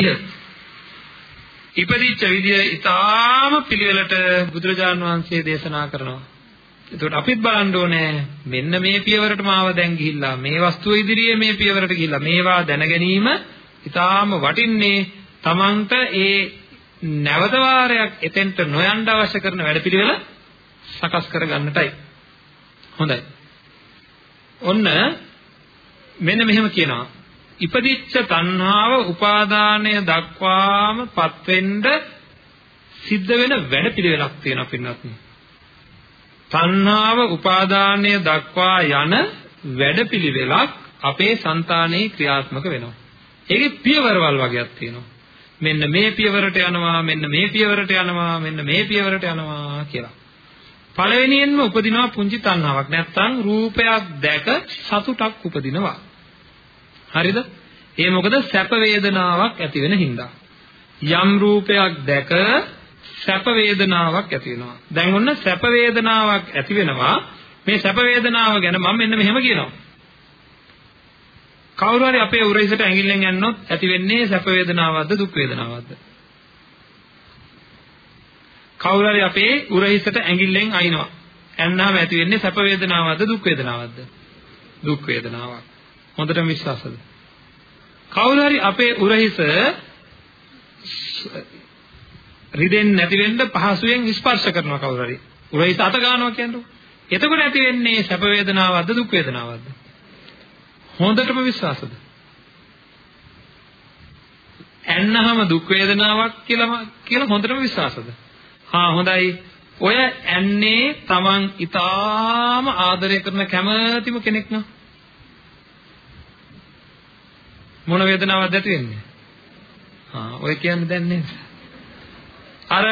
ඉපදිච්ච විදිය ඊටාම පිළිවෙලට බුදුරජාන් වහන්සේ දේශනා කරනවා. එතකොට අපිත් බලන්න ඕනේ මෙන්න මේ පියවරට මාව දැන් ගිහිල්ලා මේ වස්තුව ඉදිරියේ මේ පියවරට ගිහිල්ලා මේවා දැන ගැනීම ඊටාම වටින්නේ Tamanට ඒ නැවත වාරයක් එතෙන්ට නොයන්න අවශ්‍ය කරන වැඩපිළිවෙල සකස් කරගන්නටයි. හොඳයි. ඔන්න මෙන්න මෙහෙම කියනවා. ඉපදිච්ච තණ්හාව උපාදානය දක්වාම පත්වෙන්න සිද්ධ වෙන වැඩපිළිවෙලක් තියෙනවා පින්වත්නි. තණ්හාව උපාදානය දක්වා යන වැඩපිළිවෙලක් අපේ సంతානයේ ක්‍රියාත්මක වෙනවා. ඒකේ පියවරවල් වගේක් තියෙනවා. මෙන්න මේ පියවරට යනවා මෙන්න මේ පියවරට යනවා මෙන්න මේ පියවරට යනවා කියලා. පළවෙනියෙන්ම උපදිනවා පුංචි තණ්හාවක්. නැත්තම් රූපයක් දැක සතුටක් උපදිනවා. හරිද? ඒ මොකද සැප වේදනාවක් ඇති වෙන හින්දා. යම් රූපයක් දැක සැප වේදනාවක් ඇති වෙනවා. දැන් ඔන්න සැප වේදනාවක් ඇති වෙනවා. මේ සැප වේදනාව ගැන මම මෙන්න මෙහෙම කියනවා. කවුරු හරි අපේ උරහිසට ඇඟිල්ලෙන් යන්නොත් ඇති වෙන්නේ සැප වේදනාවක්ද දුක් වේදනාවක්ද? කවුරු හරි අපේ උරහිසට ඇඟිල්ලෙන් අයින්නවා. ඇන්නාම ඇති වෙන්නේ සැප වේදනාවක්ද දුක් වේදනාවක්ද? දුක් වේදනාවක්. හොඳටම විශ්වාසද? කවුරු හරි අපේ උරහිස රිදෙන්නේ නැති වෙන්න පහසුවෙන් ස්පර්ශ කරනවා කවුරු හරි. උරහිස අත ගන්නවා කියන්නේ. එතකොට ඇති වෙන්නේ සැප වේදනාවක්ද දුක් වේදනාවක්ද? හොඳටම විශ්වාසද? ඇන්නහම දුක් වේදනාවක් කියලා කියලා හොඳටම විශ්වාසද? හා හොඳයි. ඔය ඇන්නේ Taman ඊටාම ආදරය කරන කැමැතිම කෙනෙක් නා. මොන වේදනාවක්ද ඇති වෙන්නේ? හා ඔය කියන්නේ දැන් නේද? අර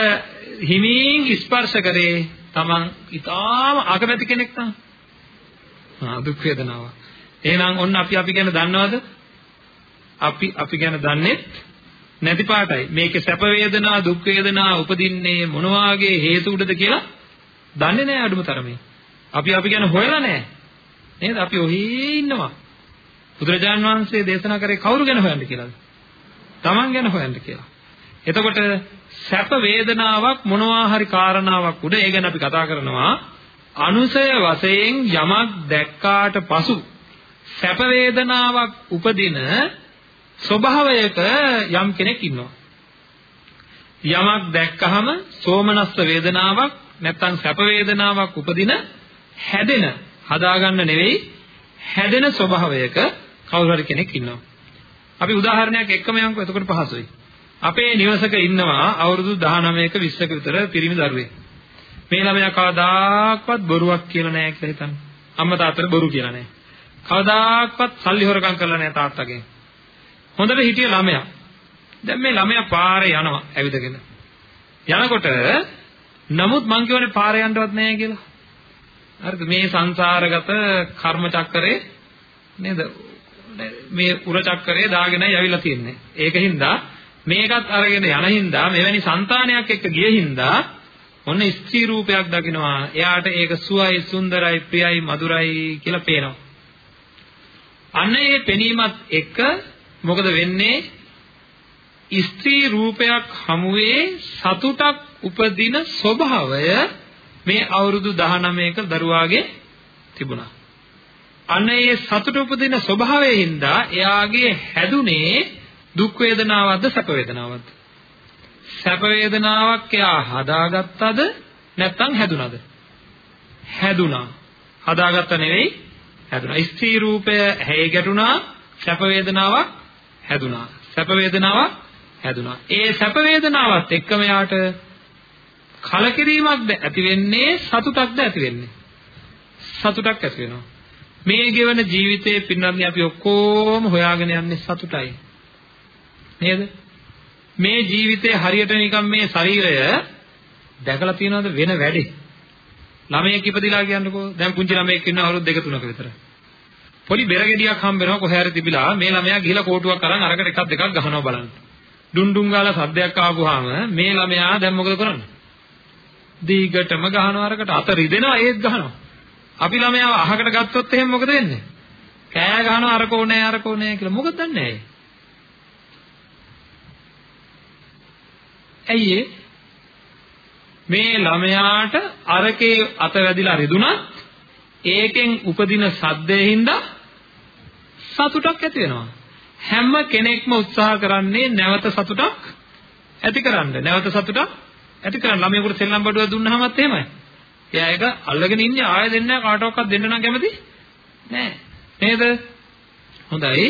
හිමින් ස්පර්ශ කරේ Taman ඊටාම අකමැති කෙනෙක් නා. හා දුක් වේදනාවක්. එහෙනම් ඔන්න අපි අපි ගැන දන්නවද? අපි අපි ගැන දන්නේ නැති පාටයි. මේකේ සැප වේදනා, දුක් වේදනා උපදින්නේ මොන වාගේ හේතු උඩද කියලා දන්නේ නැහැ අඩුම තරමේ. අපි අපි ගැන හොයලා නැහැ. නේද? අපි ඔහේ ඉන්නවා. බුදුරජාන් වහන්සේ දේශනා කරේ කවුරු ගැන හොයන්න කියලාද? Taman ගැන හොයන්න කියලා. එතකොට සැප වේදනාවක් මොනවා හරි කාරණාවක් උඩ ඒ ගැන අපි කතා කරනවා අනුසය වශයෙන් යමක් දැක්කාට පසු සැප වේදනාවක් උපදින ස්වභාවයක යම් කෙනෙක් ඉන්නවා. යමක් දැක්කහම සෝමනස්ස වේදනාවක් නැත්නම් සැප වේදනාවක් උපදින හැදෙන හදාගන්න නෙවෙයි හැදෙන ස්වභාවයක කවුරු හරි කෙනෙක් ඉන්නවා. අපි උදාහරණයක් එක්කම යමුකෝ එතකොට පහසුයි. අපේ නිවසක ඉන්නවා අවුරුදු 19ක 20ක විතර පිරිමි දරුවෙක්. මේ ළමයා කවදාක්වත් බොරුවක් කියලා නැහැ කියලා හිතන්න. අම්මා තාත්තට බොරු කියලා නැහැ. කවදාක්වත් සල්ලි හොරකම් කරලා නැහැ තාත්තගෙන්. හොඳට හිටිය ළමයා. දැන් මේ ළමයා පාරේ යනවා ඇවිදගෙන. යනකොට නමුත් මං කියවනේ පාරේ යන්නවත් නැහැ කියලා. හරිද? මේ සංසාරගත කර්ම චක්‍රේ නේද? මේ උර චක්‍රය දාගෙනයි අවිලා තින්නේ. ඒකින්ද මේකත් අරගෙන යනින්ද මෙවැනි సంతානයක් එක්ක ගියින්ද ඔන්න ස්ත්‍රී රූපයක් දකිනවා. එයාට ඒක සුවයි, සුන්දරයි, ප්‍රියයි, මధుරයි කියලා පේනවා. අන්න ඒ පෙනීමත් එක්ක මොකද වෙන්නේ? ස්ත්‍රී රූපයක් හමුවේ සතුටක් උපදින ස්වභාවය මේ අවුරුදු 19ක දරුවාගේ තිබුණා. අන්න ඒ සතුට උපදින ස්වභාවයෙන් හින්දා එයාගේ හැදුනේ දුක් වේදනාවක්ද සැප වේදනාවක්ද? සැප වේදනාවක් එයා හදාගත්තද නැත්නම් හැදුනද? හැදුනා. හදාගත්ත නෙවෙයි හැදුනා. ස්ත්‍රී රූපය හැයි ගැටුණා සැප වේදනාවක් හැදුනා. සැප වේදනාවක් හැදුනා. ඒ සැප වේදනාවත් එක්කම යාට කලකිරීමක්ද ඇති වෙන්නේ සතුටක්ද ඇති වෙන්නේ? සතුටක් ඇති වෙනවා. මේ ගෙවන ජීවිතයේ පින්නන්නේ අපි ඔක්කොම හොයාගෙන යන්නේ සතුටයි. නේද? මේ ජීවිතේ හරියට නිකන් මේ ශරීරය දැකලා තියනවද වෙන වැඩේ? ළමයෙක් ඉපදිලා කියන්නකෝ දැන් පුංචි ළමයෙක් ඉන්නවා අවුරුදු දෙක තුනක විතර. පොඩි බෙර ගෙඩියක් හම්බ වෙනවා කොහේ හරි තිබිලා මේ ළමයා ගිහලා කෝටුවක් අරන් අරකට එකක් දෙකක් ගහනවා බලන්න. ඩුන් ඩුන් ගාලා සද්දයක් ආවොහම මේ ළමයා දැන් මොකද කරන්නේ? දීගටම ගහනවා අරකට අත රිදෙනවා ඒත් ගහනවා. අපි ළමයාව අහකට ගත්තොත් එහෙනම් මොකද වෙන්නේ? කෑ ගහනවා අර කෝනේ අර කෝනේ කියලා මොකද දන්නේ ඇයි මේ ළමයාට අරකේ අත වැදිලා රිදුනත් ඒකෙන් උපදින සද්දේ හින්දා සතුටක් ඇති වෙනවා. හැම කෙනෙක්ම උත්සාහ කරන්නේ නැවත සතුටක් ඇති කරන්න. නැවත සතුටක් ඇති කරන්න. ළමයෙකුට සෙල්ලම් බඩුව දුන්නාමත් එහෙමයි. එයා ඒක අල්ලගෙන ඉන්නේ ආයෙ දෙන්න කාටවත් දෙන්න නම් කැමති නෑ. නේද? හොඳයි.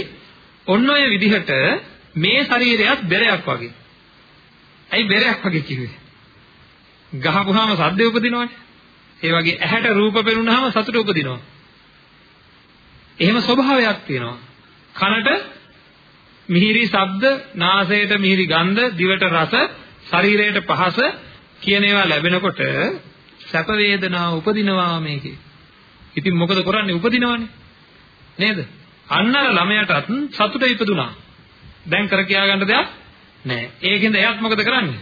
ඔන්න ඔය විදිහට මේ ශරීරයත් බෙරයක් වගේ. ඇයි බෙරයක් වගේ කිව්වේ? ගහපුවාම සද්ද උපදිනවනේ. ඒ වගේ ඇහැට රූප පෙනුනහම සතුට උපදිනවා. එහෙම ස්වභාවයක් තියෙනවා. කනට මිහිරි ශබ්ද, නාසයට මිහිරි ගන්ධ, දිවට රස, ශරීරයට පහස කියන ඒවා ලැබෙනකොට සැප වේදනා උපදිනවා මේකේ. ඉතින් මොකද කරන්නේ? උපදිනවනේ. නේද? අන්න අර ළමයාටත් සතුට ඉපදුනා. දැන් කර කියා ගන්න දෙයක් නැහැ. ඒකෙන්ද එයාත් මොකද කරන්නේ?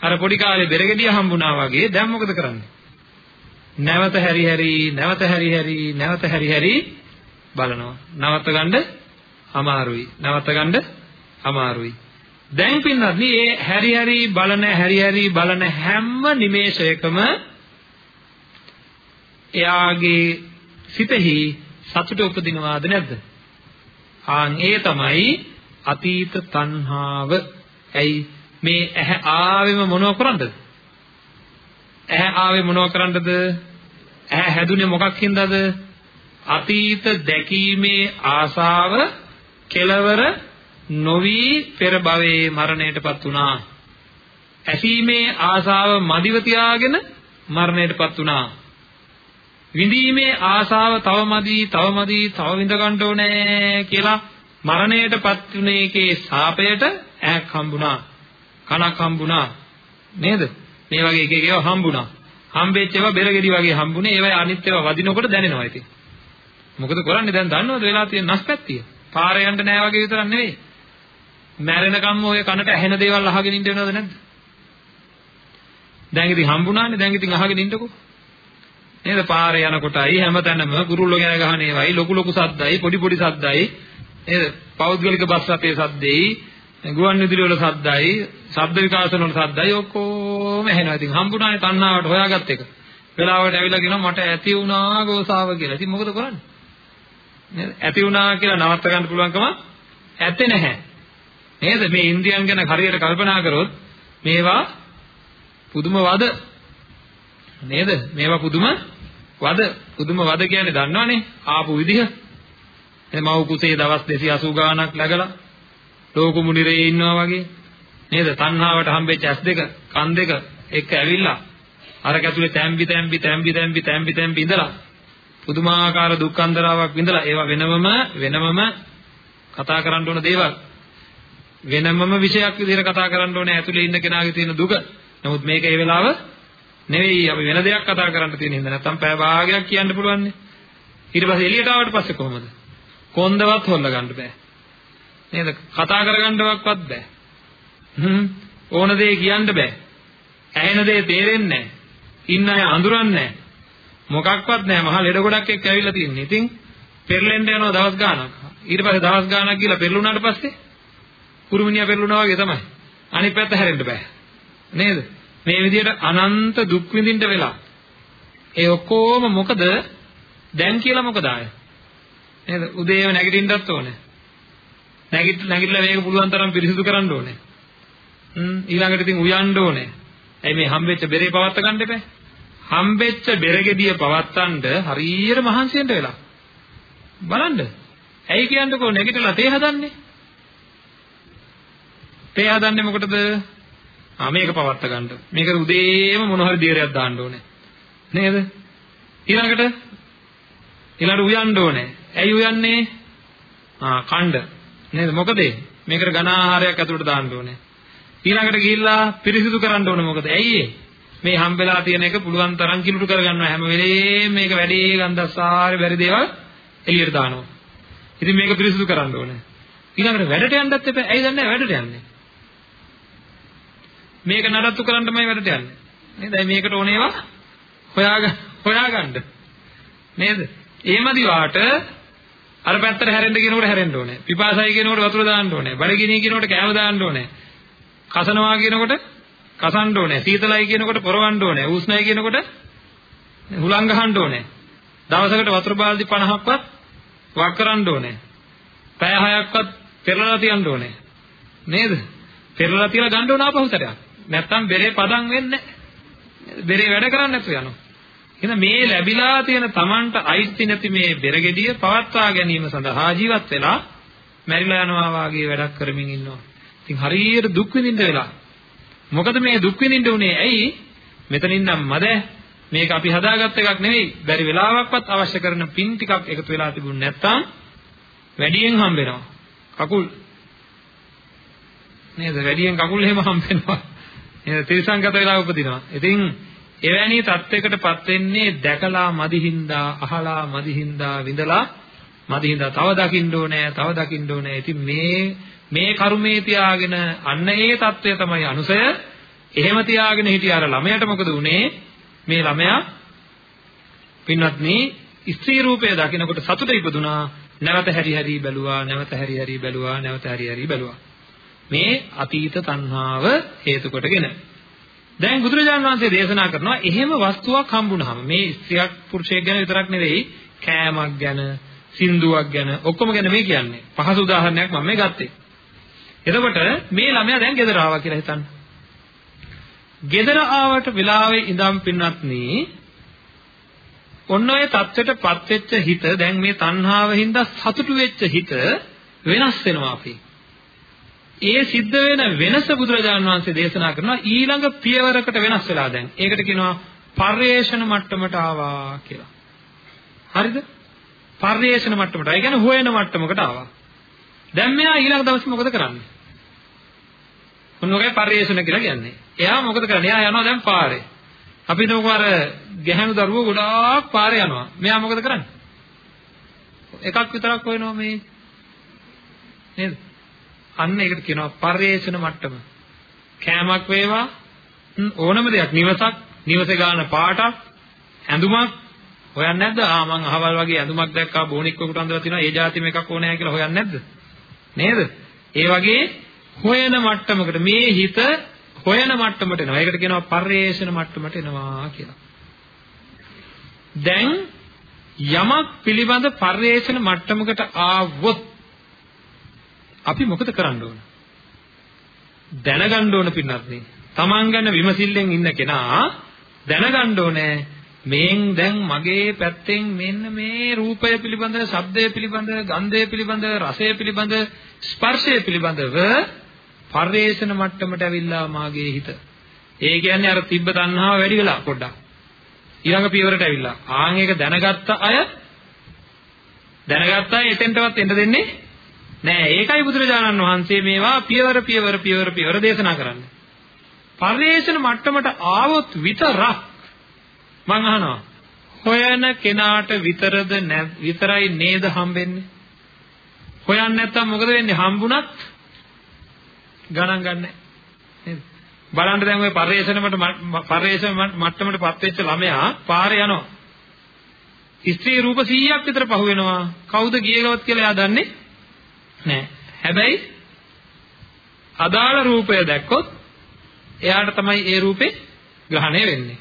අර පොඩි කාලේ බෙරගෙඩිය හම්බුණා වගේ දැන් මොකද කරන්නේ? නැවත හැරි හැරි නැවත හැරි හැරි නැවත හැරි හැරි බලනවා. නවත්ත ගන්න අමාරුයි. නවත්ත ගන්න අමාරුයි. දැන් පින්නත් මේ හැරි හැරි බලන හැරි හැරි බලන හැම නිමේෂයකම එයාගේ සිතෙහි සතුට උපදිනවාද නැද්ද? ආන් ඒ තමයි අතීත තණ්හාව. ඇයි මේ ඇහැ ආවෙම මොනව කරන්නද? ඇහැ ආවේ මොනව කරන්නද? ඇහැ හැදුනේ මොකක් හින්දාද? අතීත දැකීමේ ආසාව කෙලවර නොවි පෙර භවයේ මරණයටපත් වුණා. ඇසීමේ ආසාව මදිව තියාගෙන මරණයටපත් වුණා. විඳීමේ ආසාව තවමදි තවමදි තව විඳ ගන්න ඕනේ කියලා මරණයටපත් වුණේ එකේ සාපයට ඈක් හම්බුණා. කනක් හම්බුණා. නේද? මේ වගේ එක එක ඒවා හම්බුණා. හම්බෙච්ච ඒවා බෙරගෙඩි වගේ හම්බුනේ. ඒවයි අනිත් ඒවා වදිනකොට දැනෙනවා ඉතින්. මොකද කරන්නේ? දැන් දන්නවද? වෙලා තියෙන නැස්පැත්තිය. පාරේ යන්න නෑ වගේ විතරක් නෙවෙයි. මැරෙනකම්ම ඔය කනට ඇහෙන දේවල් අහගෙන ඉන්න වෙනවද නැද්ද? දැන් ඉතින් හම්බුණානේ. දැන් ඉතින් අහගෙන ඉන්නකෝ. නේද? පාරේ යනකොටයි හැමතැනම ගුරුල්ලෝ ගැන ගහන ඒවායි ලොකු ලොකු සද්දයි පොඩි පොඩි සද්දයි. නේද? පෞද්ගලික බස් රථයේ සද්දෙයි ගුවන් විදුලි වල සද්දයි ශබ්ද විකාශන වල සද්දයි ඔක්කොම ඇහෙනවා. ඉතින් හම්බුණානේ තණ්හාවට හොයාගත්ත එක. වෙලාවට ඇවිල්ලා කියනවා මට ඇති වුණා ගෝසාව කියලා. ඉතින් මොකද කරන්නේ? නේද? ඇති වුණා කියලා නවත්ත ගන්න පුළුවන්කම ඇත්තේ නැහැ. නේද? මේ ඉන්ද්‍රියන් ගැන හරියට කල්පනා කරොත් මේවා පුදුම වද නේද? මේවා පුදුම වද පුදුම වද කියන්නේ දන්නවනේ ආපු විදිහ. එතන මව් කුසේ දවස් 280 ගාණක් läගලා ලෝක මුනිරේ ඉන්නවා වගේ නේද? තණ්හාවට හම්බෙච්ච ඇස් දෙක, කන් දෙක එක්ක ඇවිල්ලා අර කැතුලේ තැම්බි තැම්බි තැම්බි තැම්බි තැම්බි තැම්බි ඉඳලා පුදුමාකාර දුක්ඛන්දරාවක් විඳලා ඒවා වෙනමම වෙනමම කතා කරන්න ඕන දේවල් වෙනමම විෂයක් විදිහට කතා කරන්න ඕනේ ඇතුලේ ඉන්න කෙනාගේ තියෙන දුක. නමුත් මේක ඒ වෙලාව නෙවෙයි අපි වෙන දෙයක් කතා කරන්න තියෙන හින්දා නැත්තම් පැය භාගයක් කියන්න පුළුවන් නේ. ඊට පස්සේ එළියට ආවට පස්සේ කොහොමද? කොන්දවත් හොල්ල ගන්න බෑ. නේද? කතා කරගන්නවක්වත් බෑ. හ්ම් ඕන දේ කියන්න බෑ. ඇහෙන දේ තේරෙන්නේ නැහැ. ඉන්න අය අඳුරන්නේ නැහැ. මොකක්වත් නැහැ. මහා ලෙඩ ගොඩක් එක්ක ඇවිල්ලා තින්නේ. ඉතින් පෙරලෙන්න යනවා දවස් ගාණක්. ඊට පස්සේ දවස් ගාණක් ගිහලා පෙරළුණාට පස්සේ කුරුමිනියා පෙරළුණා වගේ තමයි. අනිත් පැත්ත හැරෙන්න බෑ. නේද? මේ විදිහට අනන්ත දුක් විඳින්න වෙලා. ඒ ඔක්කොම මොකද? දැන් කියලා මොකද ආය? නේද? උදේම නැගිටින්නත් ඕනේ. නැගිට නැගිටලා මේක පුළුවන් තරම් පිරිසිදු කරන්න ඕනේ. හ්ම් ඊළඟට ඉතින් උයන්න ඕනේ. ඇයි මේ හම්බෙච්ච බෙරේ පවත්ත ගන්න එපා? හම්බෙච්ච බෙරගෙඩිය පවත්තන්න හරියට මහන්සියෙන්ට වෙලා. බලන්න. ඇයි කියන්නකෝ නැගිටලා තේ හදන්නේ? තේ හදන්නේ මොකටද? ආ මේක පවත්ත ගන්න. මේකට උදේම මොන හරි දියරයක් දාන්න ඕනේ. නේද? ඊළඟට ඊළඟට උයන්න ඕනේ. ඇයි උයන්නේ? ආ කණ්ඩ. නේද? මොකද මේකට ඝන ආහාරයක් ඇතුළට දාන්න ඕනේ. ඊළඟට ගිහිල්ලා පිරිසිදු කරන්න ඕනේ මොකද? ඇයි මේ හම්බෙලා තියෙන එක පුළුවන් තරම් කිලුට කරගන්නවා හැම වෙලේම මේක වැඩේ ගන්ධස්සාරේ බැරි දේවල් එළියට දානවා. ඉතින් මේක පිරිසිදු කරන්න ඕනේ. ඊළඟට වැඩට යන්නත් එපා. ඇයි දන්නේ වැඩට යන්නේ? මේක නඩත්තු කරන්නමයි වැඩට යන්නේ. නේද? මේකට ඕන ඒවා හොයාගන්න හොයාගන්න. නේද? එහෙමදි වාට අර පැත්තට හැරෙන්න කියනකොට හැරෙන්න ඕනේ. පිපාසයි කියනකොට වතුර දාන්න ඕනේ. බඩගිනි කියනකොට කෑම දාන්න ඕනේ. කසනවා කියනකොට කසන්න ඕනේ. සීතලයි කියනකොට පොරවන්න ඕනේ. උෂ්ණයි කියනකොට හුලං ගහන්න ඕනේ. දවසකට වතුර බාල්දි 50ක්වත් වක් කරන්න ඕනේ. පැය 6ක්වත් පෙරලලා තියන්න ඕනේ. නේද? පෙරලලා තියලා ගන්න ඕන ආපහුතරයක්. නැත්තම් බෙරේ පදම් වෙන්නේ නැහැ. බෙරේ වැඩ කරන්නේ නැතුව යනවා. එහෙනම් මේ ලැබිලා තියෙන Tamanට අයිති නැති මේ බෙරගෙඩිය පවත්වා ගැනීම සඳහා ජීවත් වෙලා මැරිලා යනවා වාගේ වැඩක් කරමින් ඉන්නවා. ඉතින් හරියට දුක් විඳින්න වෙලා. මොකද මේ දුක් විඳින්න උනේ ඇයි? මෙතනින් නම් මද මේක අපි හදාගත්ත එකක් නෙවෙයි. බැරි වෙලාවක්වත් අවශ්‍ය කරන පින් ටිකක් එකතු වෙලා තිබුණ නැත්නම් වැඩියෙන් හම්බ වෙනවා. කකුල් නේද? වැඩියෙන් කකුල් එහෙම හම්බ වෙනවා. නේද? තිරසංගත වෙලා උපදිනවා. ඉතින් එවැනි தත්වයකටපත් වෙන්නේ දැකලා මදිහින්දා, අහලා මදිහින්දා, විඳලා මදිහින්දා තව දකින්න ඕනේ, තව දකින්න ඕනේ. ඉතින් මේ මේ කර්මයේ තියාගෙන අන්න ඒ தත්වය තමයි අනුසය. එහෙම තියාගෙන හිටිය අර ළමයට මොකද උනේ? මේ ළමයා පින්වත්නි ස්ත්‍රී රූපය දකිනකොට සතුට ඉපදුනා. නැවත හැරි හැරි බැලුවා, නැවත හැරි හැරි බැලුවා, නැවත හැරි හැරි බැලුවා. මේ අතීත තණ්හාව හේතු කොටගෙන. දැන් බුදුරජාණන් වහන්සේ දේශනා කරනවා එහෙම වස්තුවක් හම්බුනහම මේ ස්ත්‍රියක් පුරුෂයෙක් ගැන විතරක් නෙවෙයි කෑමක් ගැන සින්දුවක් ගැන ඔක්කොම ගැන මේ කියන්නේ. පහසු උදාහරණයක් මම මේ ගත්තේ. එතකොට මේ ළමයා දැන් ගෙදර ආවා කියලා හිතන්න. ගෙදර ආවට වෙලාවේ ඉඳන් පින්නත්නි ඔන්න ඔය தත්වෙටපත් වෙච්ච හිත දැන් මේ තණ්හාව හින්දා සතුටු වෙච්ච හිත වෙනස් වෙනවා අපි. ඒ සිද්ධ වෙන වෙනස බුදුරජාණන් වහන්සේ දේශනා කරනවා ඊළඟ පියවරකට වෙනස් වෙලා දැන්. ඒකට කියනවා පර්යේෂණ මට්ටමට ආවා කියලා. හරිද? පර්යේෂණ මට්ටමට. ඒ කියන්නේ හොයන මට්ටමකට ආවා. දැන් මෙයා ඊළඟ දවසේ මොකද කරන්නේ? මොනවාගේ පර්යේෂණ කියලා කියන්නේ. එයා මොකද කරන්නේ? එයා යනවා දැන් පාරේ. අපි හිතමුකෝ අර ගැහැණු දරුවෝ ගොඩාක් පාරේ යනවා. මෙයා මොකද කරන්නේ? එකක් විතරක් හොයනවා මේ. නේද? අන්න ඒකට කියනවා පරිේශන මට්ටම. කෑමක් වේවා ඕනම දෙයක් නිවසක් නිවසේ ගන්න පාටක් ඇඳුමක් හොයන්නේ නැද්ද? ආ මං අහවල් වගේ ඇඳුමක් දැක්කා බෝනික්කකට අඳලා තිනවා ඒ જાතිම එකක් ඕනෑ කියලා හොයන්නේ නැද්ද? නේද? ඒ වගේ හොයන මට්ටමකට මේ හිත හොයන මට්ටමට එනවා. ඒකට කියනවා පරිේශන මට්ටමට එනවා කියලා. දැන් යමක් පිළිබඳ පරිේශන මට්ටමකට ආවොත් අපි මොකද කරන්න ඕන? දැනගන්න ඕන පින්නත් නේ. Taman ගැන විමසිල්ලෙන් ඉන්න කෙනා දැනගන්න ඕනේ මේන් දැන් මගේ පැත්තෙන් මෙන්න මේ රූපය පිළිබඳ, ශබ්දය පිළිබඳ, ගන්ධය පිළිබඳ, රසය පිළිබඳ, ස්පර්ශය පිළිබඳව පරිේශන මට්ටමට ඇවිල්ලා මාගේ හිත. ඒ කියන්නේ අර තිබ්බ තණ්හාව වැඩි වෙලා පොඩ්ඩක්. ඊළඟ පියවරට ඇවිල්ලා. ආන් ඒක දැනගත්ත අය දැනගත්ත අය එතෙන්ටවත් එන්න දෙන්නේ නෑ ඒකයි බුදුරජාණන් වහන්සේ මේවා පියවර පියවර පියවර පියවර දේශනා කරන්නේ. පරිේශන මට්ටමට ආවොත් විතරක් මං අහනවා හොයන කෙනාට විතරද විතරයි නේද හම්බෙන්නේ? හොයන්නේ නැත්තම් මොකද වෙන්නේ? හම්බුණත් ගණන් ගන්නෑ. නේද? බලන්න දැන් ওই පරිේශනකට පරිේශන මට්ටමටපත් වෙච්ච ළමයා පාරේ යනවා. ස්ත්‍රී රූප 100ක් විතර පහු වෙනවා. කවුද ගියලවත් කියලා එයා දන්නේ නෑ. හැබැයි අදාළ රූපය දැක්කොත් එයාට තමයි ඒ රූපේ ග්‍රහණය වෙන්නේ.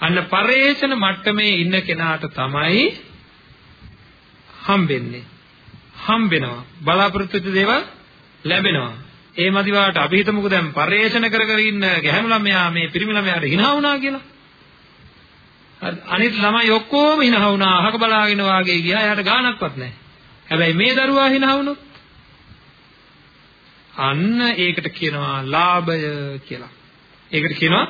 අන්න පරේෂණ මට්ටමේ ඉන්න කෙනාට තමයි හම්බෙන්නේ. හම්බෙනවා. බලාපොරොත්තු වෙච්ච දේවල් ලැබෙනවා. ඒ මදිවාට අපි හිතමුකෝ දැන් පරේෂණ කර කර ඉන්න ගැහැණු ළමයා මේ පිරිමි ළමයාට hina වුණා කියලා. හරි අනිත් ළමයි ඔක්කොම hina වුණා අහක බලාගෙන වාගේ ගියා. එයාට ගාණක්වත් නැහැ. හැබැයි මේ දරුවා hina වුණොත් අන්න ඒකට කියනවා ලාභය කියලා. ඒකට කියනවා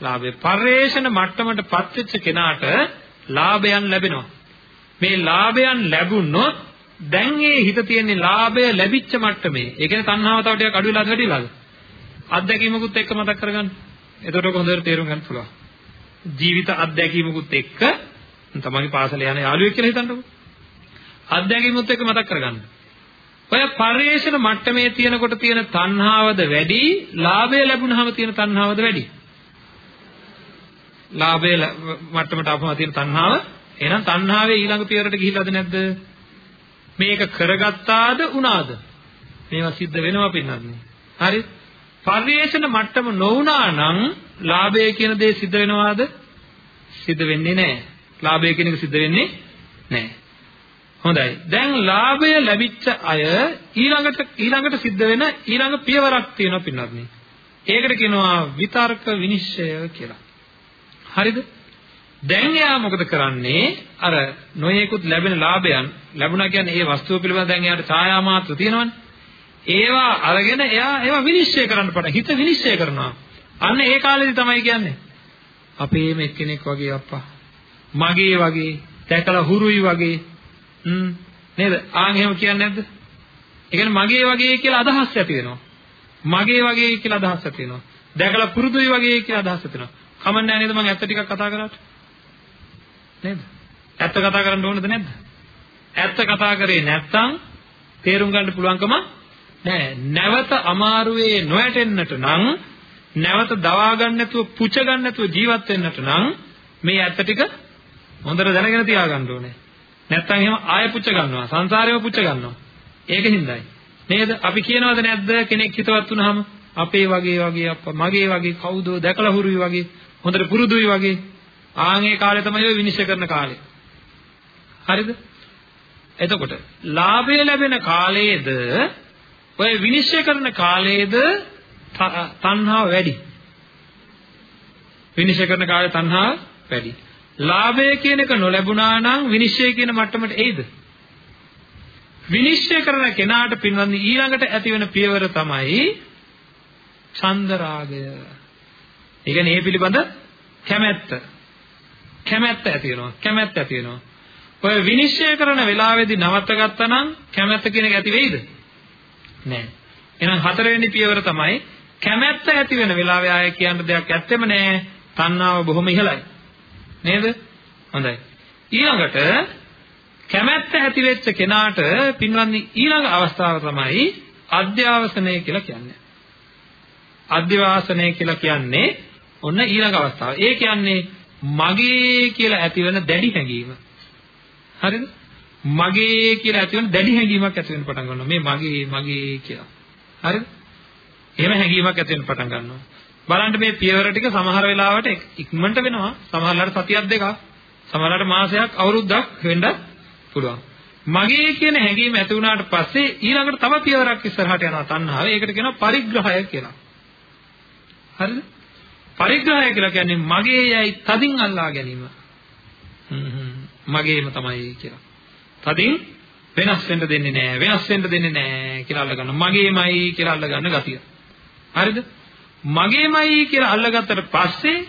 ලාභය. පරිේශන මට්ටමටපත් වෙච්ච කෙනාට ලාභයන් ලැබෙනවා. මේ ලාභයන් ලැබුණොත් දැන් ඒ හිත තියෙන ලාභය ලැබිච්ච මට්ටමේ. ඒ කියන්නේ තණ්හාව තව ටිකක් අඩු වෙලාද වැඩිලාද? අත්දැකීමකුත් එක්ක මතක් කරගන්න. එතකොට හොඳට තේරුම් ගන්න පුළුවන්. ජීවිත අත්දැකීමකුත් එක්ක තමන්ගේ පාසල යන යාළුවෙක් කියලා හිතන්නකෝ. අත්දැකීමුත් එක්ක මතක් කරගන්න. ඔය පරිේශන මට්ටමේ තියෙනකොට තියෙන තණ්හාවද වැඩි, ලාභය ලැබුණාම තියෙන තණ්හාවද වැඩි? ලාභය මට්ටමට ආපුවම තියෙන තණ්හාව එහෙනම් තණ්හාවේ ඊළඟ පියවරට ගිහිල්ලාද නැද්ද? මේක කරගත්තාද උනාද? මේවා සිද්ධ වෙනවා පින්නන්නේ. හරි? පරිේශන මට්ටම නොවුනා නම් ලාභය කියන දේ සිද්ධ වෙනවාද? සිද්ධ වෙන්නේ නැහැ. ලාභය කියන එක සිද්ධ වෙන්නේ නැහැ. හොඳයි. දැන් ලාභය ලැබිච්ච අය ඊළඟට ඊළඟට සිද්ධ වෙන ඊළඟ පියවරක් තියෙනවා පින්වත්නි. ඒකට කියනවා විතර්ක විනිශ්චය කියලා. හරිද? දැන් එයා මොකද කරන්නේ? අර නොයේකුත් ලැබෙන ලාභයන් ලැබුණා කියන්නේ ඒ වස්තුව පිළිබඳව දැන් එයාට ඡායා මාත්‍ර තියෙනවනේ. ඒවා අරගෙන එයා ඒවා විනිශ්චය කරන්න පටන් හිත විනිශ්චය කරනවා. අන්න ඒ කාලේදී තමයි කියන්නේ අපේම එක්කෙනෙක් වගේ අප්පා. මගේ වගේ දැකලා හුරුයි වගේ. හ්ම් නේද? ආන් එහෙම කියන්නේ නැද්ද? ඒ කියන්නේ මගේ වගේ කියලා අදහස් ඇති වෙනවා. මගේ වගේ කියලා අදහස් ඇති වෙනවා. දැකලා පුරුදුයි වගේ කියලා අදහස් ඇති වෙනවා. කමන්නේ නේද මම ඇත්ත ටිකක් කතා කරාට? නේද? ඇත්ත කතා කරන්න ඕනද නැද්ද? ඇත්ත කතා කරේ නැත්නම් තේරුම් ගන්න පුළුවන්කම නෑ. නැවත අමාරුවේ නොයැටෙන්නට නම් නැවත දවා ගන්න නැතුව පුච ගන්න නැතුව ජීවත් වෙන්නට නම් මේ ඇත්ත ටික හොඳට දැනගෙන තියාගන්න ඕනේ. නැත්නම් එහෙම ආයෙ පුච්ච ගන්නවා. සංසාරේම පුච්ච ගන්නවා. ඒකින්දයි. නේද? අපි කියනවද නැද්ද කෙනෙක් හිතවත් වුනහම අපේ වගේ වගේ අප්පා මගේ වගේ කවුදෝ දැකලා හුරුයි වගේ හොඳට පුරුදුයි වගේ ආන්ගේ කාලේ තමයි ඔය විනිශ්චය කරන කාලේ. හරිද? එතකොට ලාභය ලැබෙන කාලයේද ඔය විනිශ්චය කරන කාලයේද තණ්හාව වැඩි. විනිශ්චය කරන කාලේ තණ්හාව වැඩි. ලාභය කියන එක නොලැබුණා නම් විනිශ්චය කියන මට්ටමට එයිද? විනිශ්චය කරන කෙනාට පින්වන්දි ඊළඟට ඇති වෙන පියවර තමයි චන්දරාගය. ඒ කියන්නේ මේ පිළිබඳ කැමැත්ත. කැමැත්ත ඇති වෙනවා. කැමැත්ත ඇති වෙනවා. ඔය විනිශ්චය කරන වෙලාවේදී නවත්ත ගත්තා නම් කැමැත්ත කියන එක ඇති වෙයිද? නෑ. එහෙනම් හතරවෙනි පියවර තමයි කැමැත්ත ඇති වෙන වෙලාවේ ආය කියන්න දෙයක් ඇත්තෙම නෑ. තණ්හාව බොහොම ඉහළයි. නේද? හොඳයි. ඊළඟට කැමැත්ත ඇති වෙච්ච කෙනාට පින්වන්දි ඊළඟ අවස්ථාව තමයි අධ්‍යාවසනය කියලා කියන්නේ. අධ්‍යවාසනය කියලා කියන්නේ ඔන්න ඊළඟ අවස්ථාව. ඒ කියන්නේ මගේ කියලා ඇතිවන දැඩි හැඟීම. හරිද? මගේ කියලා ඇතිවන දැඩි හැඟීමක් ඇති වෙන්න පටන් ගන්නවා. මේ මගේ මගේ කියලා. හරිද? එහෙම හැඟීමක් ඇති වෙන්න පටන් ගන්නවා. බලන්න මේ පියවර ටික සමහර වෙලාවට ඉක්මනට වෙනවා. සමහරලාට සතියක් දෙකක්, සමහරලාට මාසයක්, අවුරුද්දක් වෙන්න පුළුවන්. මගේ කියන හැඟීම ඇති වුණාට පස්සේ ඊළඟට තව පියවරක් ඉස්සරහට යනවා තණ්හාව. ඒකට කියනවා පරිග්‍රහය කියලා. හරිද? පරිග්‍රහය කියලා කියන්නේ මගේ යයි තදින් අල්ලා ගැනීම. මගේම තමයි කියලා. තදින් වෙනස් වෙන්න දෙන්නේ නැහැ. වෙනස් වෙන්න දෙන්නේ නැහැ කියලා අල්ලගන්න. මගේමයි කියලා අල්ලගන්න ගතිය. හරිද? මගේමයි කියලා අල්ලගත්තට පස්සේ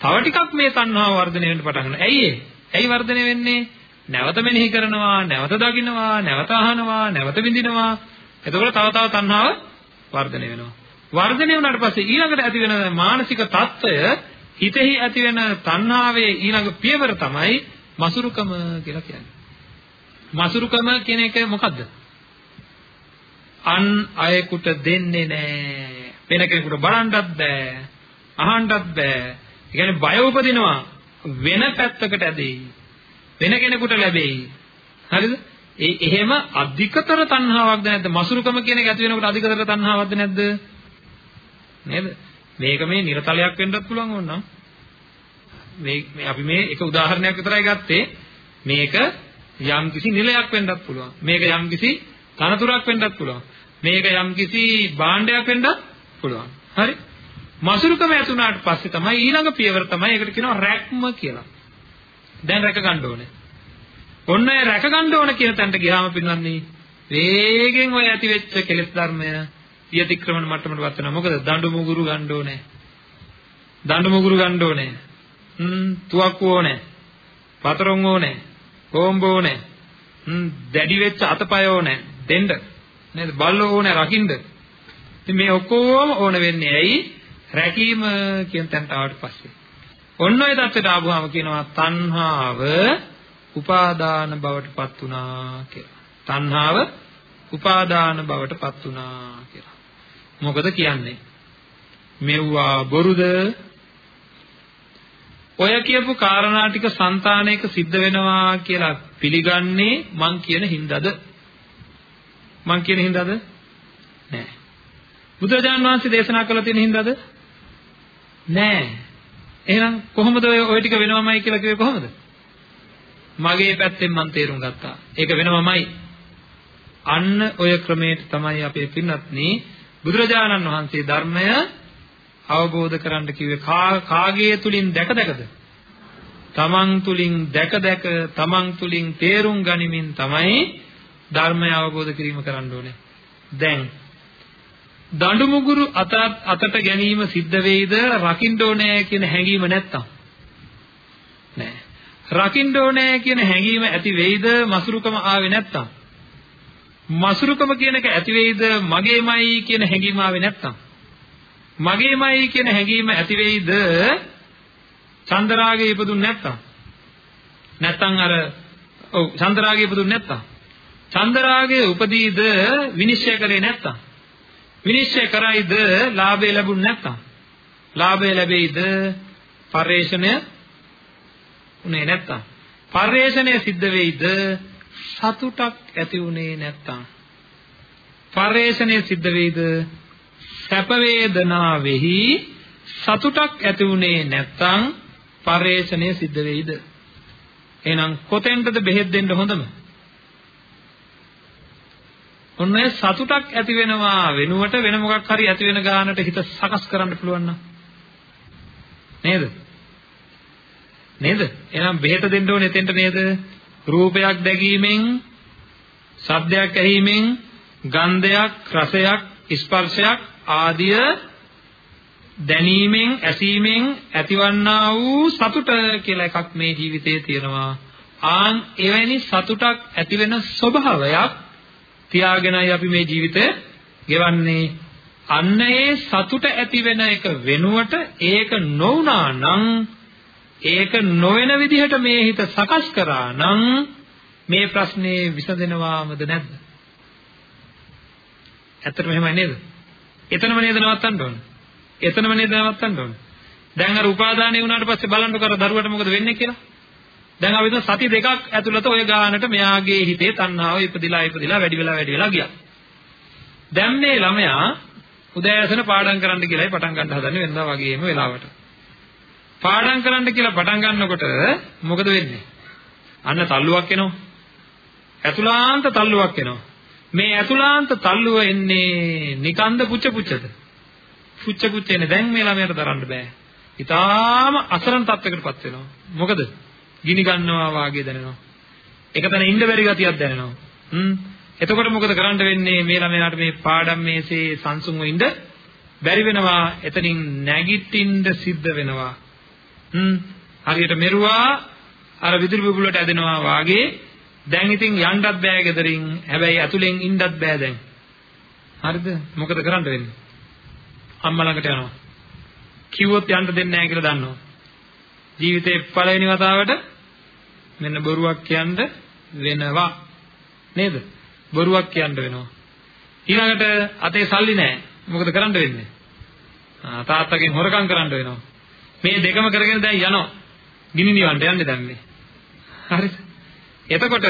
තව ටිකක් මේ තණ්හාව වර්ධනය වෙන්න පටන් ගන්නවා. ඇයි ඒ? ඇයි වර්ධනය වෙන්නේ? නැවත මෙනෙහි කරනවා, නැවත දකින්නවා, නැවත අහනවා, නැවත විඳිනවා. එතකොට තව තව තණ්හාව වර්ධනය වෙනවා. වර්ධනය වුණාට පස්සේ ඊළඟට ඇති වෙන මානසික తত্ত্বය හිතෙහි ඇති වෙන තණ්හාවේ ඊළඟ පියවර තමයි මසුරුකම කියලා කියන්නේ. මසුරුකම කියන එක මොකද්ද? අන් අයෙකුට දෙන්නේ නැහැ. වෙන කෙනෙකුට බලන්නත් බෑ. අහන්නත් බෑ. ඒ කියන්නේ බය උපදිනවා. වෙන පැත්තකට ඇදෙයි. වෙන කෙනෙකුට ලැබෙයි. හරිද? ඒ එහෙම අධිකතර තණ්හාවක්ද නැද්ද? මසුරුකම කියන එක ඇති වෙනකොට අධිකතර තණ්හාවක්ද නැද්ද? නේද? මේක මේ නිර්තලයක් වෙන්නත් පුළුවන් ඕනනම්. මේ මේ අපි මේ එක උදාහරණයක් විතරයි ගත්තේ. මේක යම් කිසි නිලයක් වෙන්නත් පුළුවන්. මේක යම් කිසි තනතුරක් වෙන්නත් පුළුවන්. මේක යම් කිසි භාණ්ඩයක් වෙන්නත් පුළුවන්. හරි? මසුරුකම ඇතුණාට පස්සේ තමයි ඊළඟ පියවර තමයි ඒකට කියනවා රැක්ම කියලා. දැන් රැක ගන්න ඕනේ. ඔන්න ඒ රැක ගන්න ඕන කියන තැනට ගියාම පින්වන්නේ වේගෙන් ඔය ඇති වෙච්ච කෙලෙස් ධර්මය විතික්‍රමන මට්ටමට වත් වෙනවා. මොකද දඬු මුගුරු ගන්න ඕනේ. දඬු මුගුරු ගන්න ඕනේ. හ්ම් තුවක්කු ඕනේ. පතරොන් ඕනේ. කොම්බ ඕනේ. හ්ම් දැඩි වෙච්ච අතපය ඕනේ. දෙන්න. නේද? බල්ලෝ ඕනේ රකින්න. මේ ඔක්කොම ඕන වෙන්නේ ඇයි? රැකීම කියන තැනට ආවට පස්සේ. ඔන්න ඔය தත්ත්වයට ආවම කියනවා තණ්හාව උපාදාන බවට පත් වුණා කියලා. තණ්හාව උපාදාන බවට පත් වුණා කියලා. මොකද කියන්නේ? මෙව්වා බොරුද? ඔය කියපු කාරණා ටික సంతානයක සිද්ධ වෙනවා කියලා පිළිගන්නේ මං කියන හින්දාද? මං කියන හින්දාද? නෑ. බුදුරජාණන් වහන්සේ දේශනා කළ තියෙන හින්දාද? නෑ. එහෙනම් කොහොමද ඔය ඔය ටික වෙනවමයි කියලා කිව්වේ කොහොමද? මගේ පැත්තෙන් මම තේරුම් ගත්තා. ඒක වෙනවමයි. අන්න ඔය ක්‍රමයට තමයි අපේ පින්වත්නි බුදුරජාණන් වහන්සේ ධර්මය අවබෝධ කරගන්න කිව්වේ කාගේ තුලින් දැක දැකද? තමන් තුලින් දැක දැක තමන් තුලින් තේරුම් ගනිමින් තමයි ධර්මය අවබෝධ කිරීම කරන්න ඕනේ. දැන් දඬු මුගුරු අත අතට ගැනීම සිද්ධ වෙයිද? රකින්න ඕනේ කියන හැඟීම නැත්තම්. නෑ. රකින්න ඕනේ කියන හැඟීම ඇති වෙයිද? මසුරුකම ආවේ නැත්තම්. මසුරුකම කියන එක ඇති වෙයිද? මගේමයි කියන හැඟීම ආවේ නැත්තම්. මගේමයි කියන හැඟීම ඇති වෙයිද? චන්දරාගේ ඉපදුන්නේ නැත්තම්. නැත්තම් අර ඔව් චන්දරාගේ ඉපදුන්නේ නැත්තම්. චන්දරාගේ උපදීද? විනිශ්චය කරේ නැත්තම්. විනිශ්චය කරයිද? ලාභය ලැබුණ නැත්තම් ලාභය ලැබෙයිද? පරිේශණය උනේ නැත්තම් පරිේශණය සිද්ධ වෙයිද? සතුටක් ඇති උනේ නැත්තම් පරිේශණය සිද්ධ වෙයිද? සැප වේදනාවෙහි සතුටක් ඇති උනේ නැත්තම් පරිේශණය සිද්ධ වෙයිද? එහෙනම් කොතෙන්ටද බෙහෙත් දෙන්න හොඳම? ඔන්න ඔය සතුටක් ඇති වෙනවා වෙනුවට වෙන මොකක් හරි ඇති වෙන ගානට හිත සකස් කරන්න පුළුවන් නේද? නේද? එහෙනම් බෙහෙත දෙන්න ඕනේ එතෙන්ට නේද? රූපයක් දැකීමෙන්, ශබ්දයක් ඇහිීමෙන්, ගන්ධයක්, රසයක්, ස්පර්ශයක් ආදිය දැනීමෙන්, ඇසීමෙන් ඇතිවන්නා වූ සතුට කියලා එකක් මේ ජීවිතයේ තියෙනවා. ආන් එවැනි සතුටක් ඇති වෙන ස්වභාවයක් තියාගෙනයි අපි මේ ජීවිතය ගෙවන්නේ. අන්න ඒ සතුට ඇති වෙන එක වෙනුවට ඒක නොවුනා නම් ඒක නොවන විදිහට මේ හිත සකස් කරා නම් මේ ප්‍රශ්නේ විසඳෙනවාමද නැද්ද? ඇත්තටම එහෙමයි නේද? එතනම නේද නවත්තන්න ඕන. එතනම නේද නවත්තන්න ඕන. දැන් අර උපාදානය වුණාට පස්සේ බලන්නකො අර දරුවට මොකද වෙන්නේ කියලා? දැන් අපි හිතමු සති දෙකක් ඇතුළත ওই ගානට මෙයාගේ හිතේ තණ්හාව ඉපදිලා ඉපදිලා වැඩි වෙලා වැඩි වෙලා ගියා. දැන් මේ ළමයා උදෑසන පාඩම් කරන්න කියලායි පටන් ගන්න හදන්නේ වෙනදා වගේම වෙලාවට. පාඩම් කරන්න කියලා පටන් ගන්නකොට මොකද වෙන්නේ? අන්න තල්ලුවක් එනවා. ඇතුළාන්ත තල්ලුවක් එනවා. මේ ඇතුළාන්ත තල්ලුව එන්නේ නිකන්ද පුච්ච පුච්චද? පුච්ච පුච්ච එන්නේ දැන් මේ ළමයාට දරන්න බෑ. ඊටාම අසරණ තත්යකටපත් වෙනවා. මොකද? ගිනි ගන්නවා වාගේ දැනෙනවා. එක තැන ඉන්න බැරි ගතියක් දැනෙනවා. හ්ම්. එතකොට මොකද කරන්න වෙන්නේ මේ ළමයාට මේ පාඩම් මේසේ සංසුන්ව ඉන්න බැරි වෙනවා. එතනින් නැගිටින්න සිද්ධ වෙනවා. හ්ම්. හරියට මෙරුවා අර විදුලි බුබුලට ඇදෙනවා වාගේ දැන් ඉතින් යන්නත් බෑ ගෙදරින්. හැබැයි ඇතුලෙන් ඉන්නත් බෑ දැන්. හරිද? මොකද කරන්න වෙන්නේ? අම්මා ළඟට යනවා. කිව්වොත් යන්න දෙන්නේ නැහැ කියලා දන්නවා. ජීවිතේ පළවෙනි වතාවට මෙන්න බොරුවක් කියන්න වෙනවා. නේද? බොරුවක් කියන්න වෙනවා. ඊළඟට අතේ සල්ලි නැහැ. මොකද කරන්න වෙන්නේ? තාත්තගෙන් හොරකම් කරන්න වෙනවා. මේ දෙකම කරගෙන දැන් යනවා. ගිනි නිවන්න යන්නේ දැන් මේ. හරිද එතකොට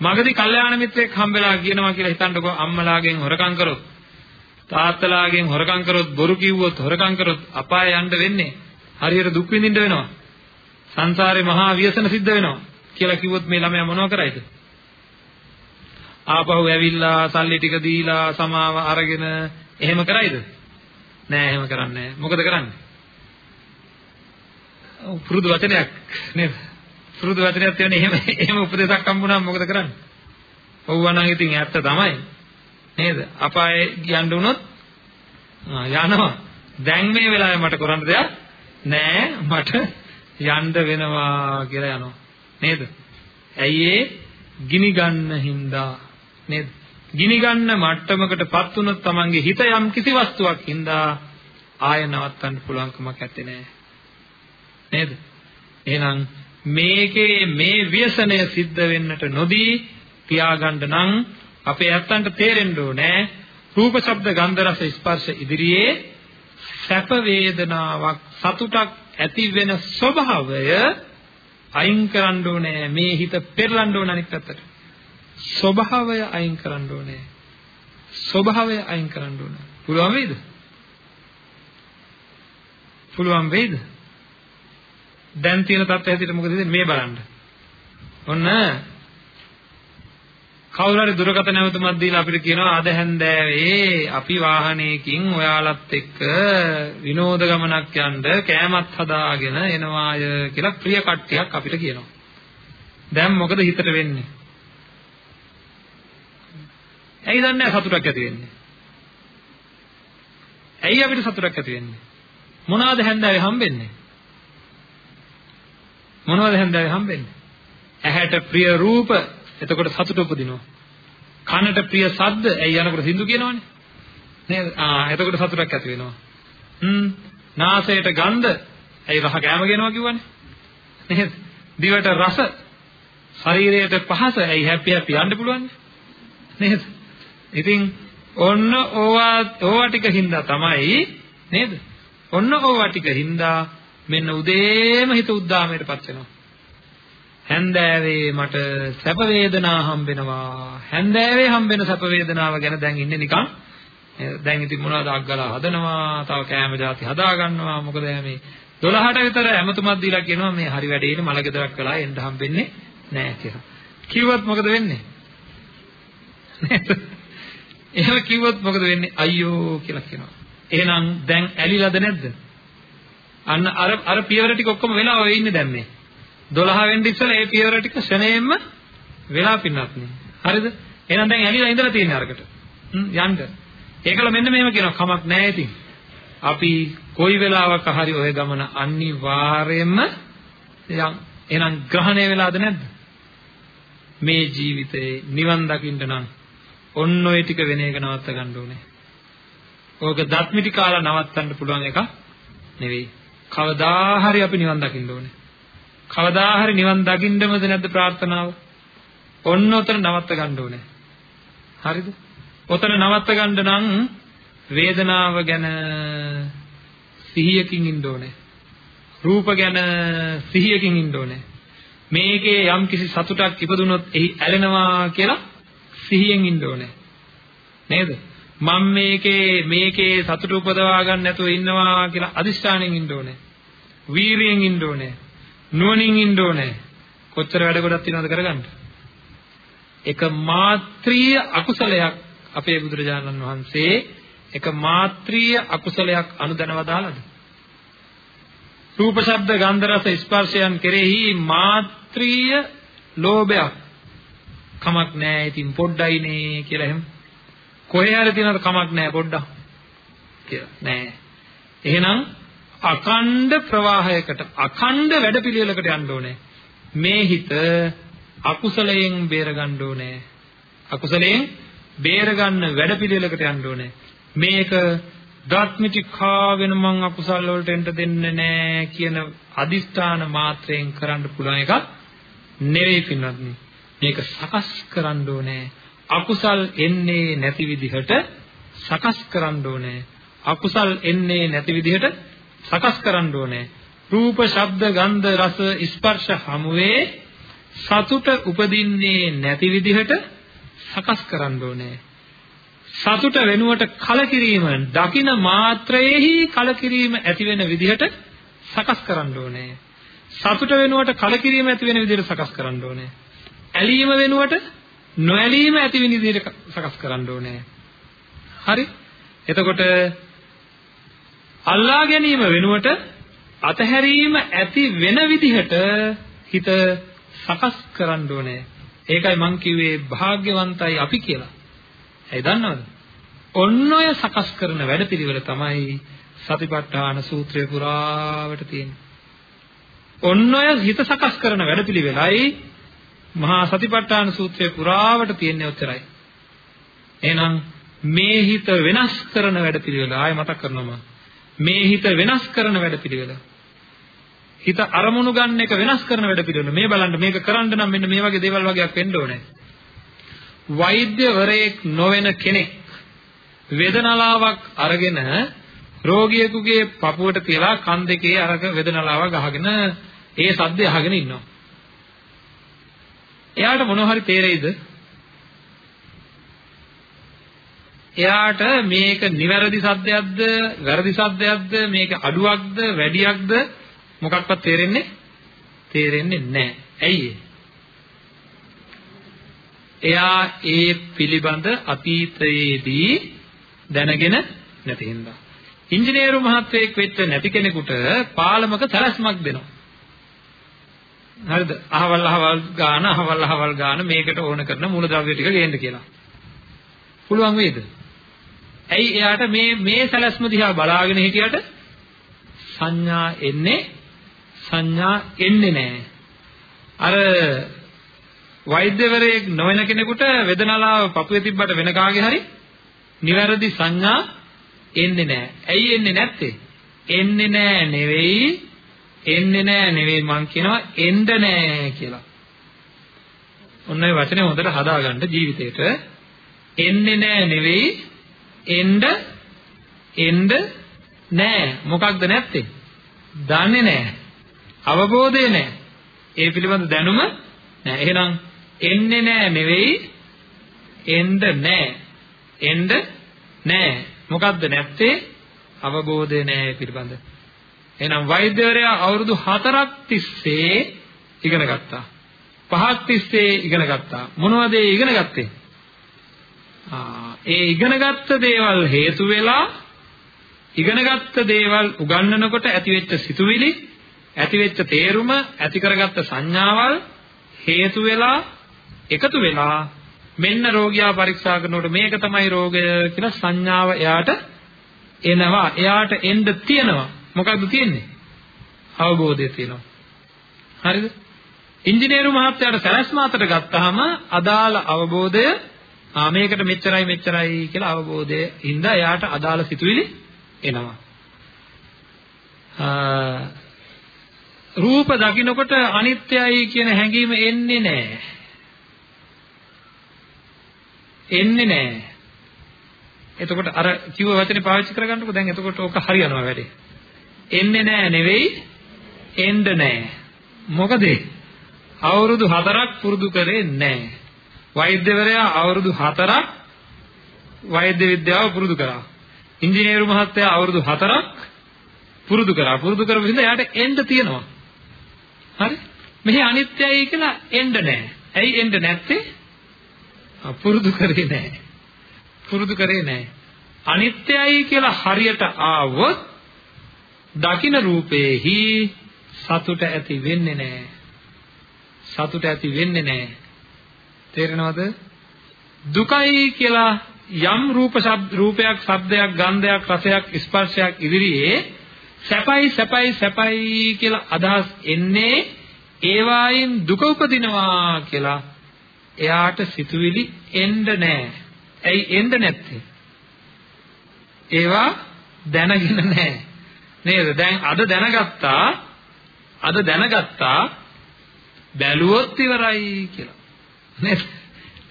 මගදී කල්යාණ මිත්‍රෙක් හම්බෙලා කියනවා කියලා හිතන්නකෝ අම්මලාගෙන් හොරකම් කරොත් තාත්තලාගෙන් හොරකම් කරොත් බොරු කිව්වොත් හොරකම් කරොත් අපාය යන්න වෙන්නේ. හරියට දුක් විඳින්න වෙනවා. සංසාරේ මහා ව්‍යසන සිද්ධ වෙනවා කියලා කිව්වොත් මේ ළමයා මොනව කරයිද? ආපහු ඇවිල්ලා සල්ලි ටික දීලා සමාව අරගෙන එහෙම කරයිද? නෑ එහෙම කරන්නේ නෑ. මොකද කරන්නේ? පුරුදු වචනයක් නේද? පුරුදු වචනයක් තියෙන එහෙම එහෙම උපදේශයක් හම්බුනම මොකද කරන්නේ? ඔව්වා නම් ඉතින් ඇත්ත තමයි. නේද? අපායේ යන්න උනොත් යනවා. දැන් මේ වෙලාවේ මට කරන්න දෙයක් නෑ මට යන්න වෙනවා කියලා යනවා නේද? ඇයි ඒ ගිනි ගන්න හින්දා නේද? ගිනි ගන්න මට්ටමකටපත් වුණොත් Tamange හිත යම් කිසි වස්තුවක් හින්දා ආය නවත්තන්න පුළුවන් කමක් නැත්තේ නෑ. නේද? එහෙනම් මේකේ මේ ව්‍යසනය සිද්ධ වෙන්නට නොදී තියාගන්න නම් අපේ ඇත්තන්ට තේරෙන්න ඕනේ රූප ශබ්ද ගන්ධ රස ස්පර්ශ ඉදිරියේ සැප වේදනාවක් සතුටක් ඇති වෙන ස්වභාවය අයින් කරන්න ඕනේ මේ හිත පෙරලන්න ඕන අනිත් පැත්තට ස්වභාවය අයින් කරන්න ඕනේ ස්වභාවය අයින් කරන්න ඕන පුළුවන් වෙයිද? පුළුවන් වෙයිද? දැන් තියෙන තත්ත්වය හැටියට මොකද වෙන්නේ මේ බලන්න. ඔන්න කවුරු හරි දුරකථන නැවතුමක් දීලා අපිට කියනවා අද හැන්දෑවේ අපි වාහනයකින් ඔයාලත් එක්ක විනෝද ගමනක් යන්න කෑමත් හදාගෙන එනවාය කියලා ප්‍රිය කට්ටියක් අපිට කියනවා. දැන් මොකද හිතට වෙන්නේ? ඇයි දන්නේ සතුටක් ඇති වෙන්නේ? ඇයි අපිට සතුටක් ඇති වෙන්නේ? මොනවාද හැන්දෑවේ හම්බෙන්නේ? මොනවද හැන්දෑවේ හම්බෙන්නේ? ඇහැට ප්‍රිය රූප එතකොට සතුට උපදිනවා. කනට ප්‍රිය ශබ්ද ඇයි යනකොට සින්දු කියනවනේ. නේද? ආ එතකොට සතුටක් ඇති වෙනවා. හ්ම්. නාසයට ගන්ධ ඇයි රහ කෑම කියනවා කිව්වනේ. නේද? දිවට රස ශරීරයට පහස ඇයි හැපි හැපි යන්න පුළුවන් නේද? ඉතින් ඔන්න ඕවා ඕවා ටික හින්දා තමයි නේද? ඔන්න ඕවා ටික හින්දා මෙන්න උදේම හිත උද්දාමයටපත් වෙනවා. හැන්දෑවේ මට සැප වේදනා හම්බෙනවා. හැන්දෑවේ හම්බෙන සැප වේදනාව ගැන දැන් ඉන්නේ නිකන් දැන් ඉතින් මොනවද අග්ගලා හදනවා, තව කෑම જાති හදා ගන්නවා. මොකද මේ 12ට විතර ඇමතුමක් දීලා කියනවා මේ හරි වැඩේට මල ගෙදරක් වෙලා එන්න හම්බෙන්නේ නැහැ කියලා. කිව්වොත් මොකද වෙන්නේ? එහෙම කිව්වොත් මොකද වෙන්නේ? අයියෝ කියලා කියනවා. එහෙනම් දැන් ඇලිලාද නැද්ද? අන්න අර අර පියවර ටික ඔක්කොම වෙලා ඔය ඉන්නේ දැන් මේ. 12 වෙනි ඉස්සෙල්ලා ඒ පියවර ටික ශනේෙම වෙලා පින්නත් නේ. හරිද? එහෙනම් දැන් ඇලිලා ඉඳලා තියෙන අරකට. හ්ම් යන්න. ඒකල මෙන්න මෙහෙම කියනවා කමක් නැහැ ඉතින්. අපි කොයි වෙලාවක හරි ওই ගමන අනිවාර්යයෙන්ම යම් එහෙනම් ග්‍රහණය වෙලාද නැද්ද? මේ ජීවිතේ නිවන් දකින්න නම් ඔන්න ඔය ටික වෙන එක නවත්ත ගන්න ඕනේ. ඕක දත්මිටි කාලා නවත්තන්න පුළුවන් එකක් නෙවෙයි. කවදා හරි අපි නිවන් දකින්න ඕනේ. කවදා හරි නිවන් දකින්නමද නැද්ද ප්‍රාර්ථනාව? ඔන්න ඔතන නවත්ත ගන්න ඕනේ. හරිද? ඔතන නවත්ත ගන්න නම් වේදනාව ගැන සිහියකින් ඉන්න ඕනේ. රූප ගැන සිහියකින් ඉන්න ඕනේ. මේකේ යම් කිසි සතුටක් ඉපදුනොත් එහි ඇලෙනවා කියලා සිහියෙන් ඉන්න ඕනේ. නේද? මම මේකේ මේකේ සතුට උපදවා ගන්න නැතුව ඉන්නවා කියලා අදිෂ්ඨානෙන් ඉන්න ඕනේ. වීරියෙන් ඉන්න ඕනේ. නුවණින් ඉන්න ඕනේ. කොච්චර වැඩ ගොඩක් තියෙනවද කරගන්න? එක මාත්‍රීය අකුසලයක් අපේ බුදුරජාණන් වහන්සේ එක මාත්‍රීය අකුසලයක් අනුදැනව දාලාද? රූප ශබ්ද ගන්ධ රස ස්පර්ශයන් කෙරෙහි මාත්‍රීය ලෝභයක් කමක් නැහැ ඉතින් පොඩ්ඩයිනේ කියලා එහෙම කොහේ හරි තියනද කමක් නැහැ පොඩ්ඩක් කියලා නෑ එහෙනම් අඛණ්ඩ ප්‍රවාහයකට අඛණ්ඩ වැඩපිළිවෙලකට යන්න ඕනේ. මේ හිත අකුසලයෙන් බේරගන්න ඕනේ. අකුසලයෙන් බේරගන්න වැඩපිළිවෙලකට යන්න ඕනේ. මේක දත්මිටි කාගෙන මං අකුසල් වලට එන්න දෙන්නේ නැහැ කියන අදිස්ථාන මාත්‍රයෙන් කරන්න පුළුවන් එකක් නෙවෙයි පින්වත්නි. මේක සකස් කරන්න ඕනේ. අකුසල් එන්නේ නැති විදිහට සකස් කරන්න ඕනේ. අකුසල් එන්නේ නැති විදිහට සකස් කරන්න ඕනේ. රූප, ශබ්ද, ගන්ධ, රස, ස්පර්ශ හමුවේ සතුට උපදින්නේ නැති විදිහට සකස් කරන්න ඕනේ. සතුට වෙනුවට කලකිරීම දකින මාත්‍රයේහි කලකිරීම ඇති වෙන විදිහට සකස් කරන්න ඕනේ. සතුට වෙනුවට කලකිරීම ඇති වෙන විදිහට සකස් කරන්න ඕනේ. ඇලීම වෙනුවට නොඇලීම ඇති වෙන විදිහට සකස් කරන්න ඕනේ. හරි? එතකොට අල්ලා ගැනීම වෙනුවට අතහැරීම ඇති වෙන විදිහට හිත සකස් කරන්න ඕනේ. ඒකයි මං කිව්වේ භාග්‍යවන්තයි අපි කියලා. ඇයි දන්නවද? ඔන්න ඔය සකස් කරන වැඩපිළිවෙල තමයි සතිපට්ඨාන සූත්‍රය පුරාවට තියෙන්නේ. ඔන්න ඔය හිත සකස් කරන වැඩපිළිවෙලයි මහා සතිපට්ඨාන සූත්‍රය පුරාවට තියෙන්නේ ඔච්චරයි. එහෙනම් මේ හිත වෙනස් කරන වැඩපිළිවෙල ආයෙ මතක් කරනවා මේ හිත වෙනස් කරන වැඩපිළිවෙල. හිත අරමුණු ගන්න එක වෙනස් කරන වැඩපිළිවෙල. මේ බලන්න මේක කරන්න නම් මෙන්න මේ වගේ දේවල් වගේක් වෙන්න ඕනේ. වෛද්‍යවරයෙක් නොවන කෙනෙක් වේදනාවක් අරගෙන රෝගියෙකුගේ පපුවට තියලා කන් දෙකේ අරක වේදනාව ගහගෙන ඒ සද්දය අහගෙන ඉන්නවා. එයාට මොනව හරි තේරෙයිද? එයාට මේක නිවැරදි සද්දයක්ද වැරදි සද්දයක්ද මේක අඩුවක්ද වැඩියක්ද මොකක්වත් තේරෙන්නේ තේරෙන්නේ නැහැ. ඇයි එයා ඒ පිළිබඳ අතීතයේදී දැනගෙන නැති හින්දා. ඉංජිනේරු මහත්වෙක් වෙච්ච නැති කෙනෙකුට පාලමක සැලැස්මක් දෙනවා. හරිද? අහවල් අහවල් ගාන අහවල් අහවල් ගාන මේකට ඕන කරන මූලද්‍රව්‍ය ටික ගේන්න කියලා. පුළුවන් වේද? ඇයි එයාට මේ මේ සැලැස්ම දිහා බලාගෙන හිටියට සංඥා එන්නේ සංඥා එන්නේ නැහැ. අර වෛද්‍යවරයෙක් නොවන කෙනෙකුට වේදනාව පපුවේ තිබ්බට වෙන කාගේ හරි නිවැරදි සංඥා එන්නේ නැහැ. ඇයි එන්නේ නැත්තේ? එන්නේ නැහැ නෙවෙයි එන්නේ නැහැ නෙවෙයි මං කියනවා එන්න නැහැ කියලා. ඔන්න ඔය වචනේ හොඳට හදාගන්න ජීවිතේට එන්නේ නැහැ නෙවෙයි එන්න එන්න නැහැ. මොකක්ද නැත්තේ? දන්නේ නැහැ. අවබෝධය නැහැ. ඒ පිළිබඳ දැනුම නැහැ. එහෙනම් එන්නේ නැහැ නෙවෙයි එන්න නැහැ. එන්න නැහැ. මොකද්ද නැත්තේ? අවබෝධය නැහැ පිළිබඳ. එහෙනම් වෛද්‍යවරයා අවුරුදු 4ක් තිස්සේ ඉගෙන ගත්තා. පහක් තිස්සේ ඉගෙන ගත්තා. මොනවද ඒ ඉගෙන ගත්තේ? ආ ඒ ඉගෙනගත්ත දේවල් හේතු වෙලා ඉගෙනගත්ත දේවල් උගන්වනකොට ඇතිවෙච්ච සිතුවිලි ඇතිවෙච්ච තේරුම ඇති කරගත්ත සංඥාවල් හේතු වෙලා එකතු වෙලා මෙන්න රෝගියා පරීක්ෂා කරනකොට මේක තමයි රෝගය කියලා සංඥාව එයාට එනවා. එයාට එන්න තියෙනවා. මොකක්ද තියෙන්නේ? අවබෝධය තියෙනවා. හරිද? ඉංජිනේරු මහත්තයාට සැලැස්ම අතට ගත්තාම අදාළ අවබෝධය ආ මේකට මෙච්චරයි මෙච්චරයි කියලා අවබෝධය හින්දා එයාට අදාළ සිතුවිලි එනවා. රූප දකින්නකොට අනිත්‍යයි කියන හැඟීම එන්නේ නැහැ. එන්නේ නැහැ. එතකොට අර කිව්ව වචනේ පාවිච්චි කරගන්නකො දැන් එතකොට ඕක හරියනවා වැඩේ. එන්නේ නැහැ නෙවෙයි එන්න නැහැ. මොකද අවුරුදු 4ක් පුරුදු කරේ නැහැ. වෛද්‍යවරයා අවුරුදු 4ක් වෛද්‍ය විද්‍යාව පුරුදු කරා. ඉංජිනේරු මහත්තයා අවුරුදු 4ක් පුරුදු කරා. පුරුදු කරපු හින්දා එයාට එන්න තියෙනවා. හරි? මෙහි අනිත්‍යයි කියලා එන්න නැහැ. ඇයි එන්න නැත්තේ? පුරුදු කරේ නැහැ. පුරුදු කරේ නැහැ. අනිත්‍යයි කියලා හරියට ආවොත් දකින රූපේහි සතුට ඇති වෙන්නේ නැහැ. සතුට ඇති වෙන්නේ නැහැ. තේරෙනවද? දුකයි කියලා යම් රූප ශබ්ද රූපයක්, ශබ්දයක්, ගන්ධයක්, රසයක්, ස්පර්ශයක් ඉදිරියේ සැපයි සැපයි සැපයි කියලා අදහස් එන්නේ ඒවායින් දුක උපදිනවා කියලා එයාට සිතුවිලි එන්න නැහැ. ඇයි එන්න නැත්තේ? ඒවා දැනගෙන නැහැ. නේද? දැන් අද දැනගත්තා අද දැනගත්තා බැලුවොත් ඉවරයි කියලා. නේද?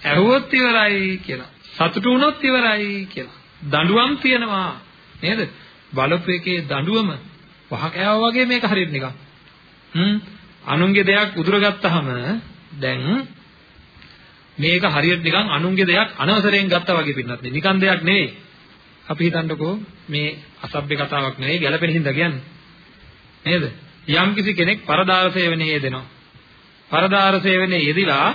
ඇහුවොත් ඉවරයි කියලා. සතුටු වුණොත් ඉවරයි කියලා. දඬුවම් තියනවා නේද? බලපු එකේ දඬුවම වහ කෑවා වගේ මේක හරියට නිකන්. හ්ම් අනුන්ගේ දෙයක් උදුරගත්තාම දැන් මේක හරියට නිකන් අනුන්ගේ දෙයක් අනවසරයෙන් ගත්තා වගේ පින්නත් නිකන් දෙයක් නෙවෙයි. අපි හිතන්නකෝ මේ අසභ්‍ය කතාවක් නෙවෙයි ගැළපෙන හින්දා කියන්නේ. නේද? යම් කිසි කෙනෙක් පරදාර සේවනයේ යෙදෙනවා. පරදාර සේවනයේ යෙදිලා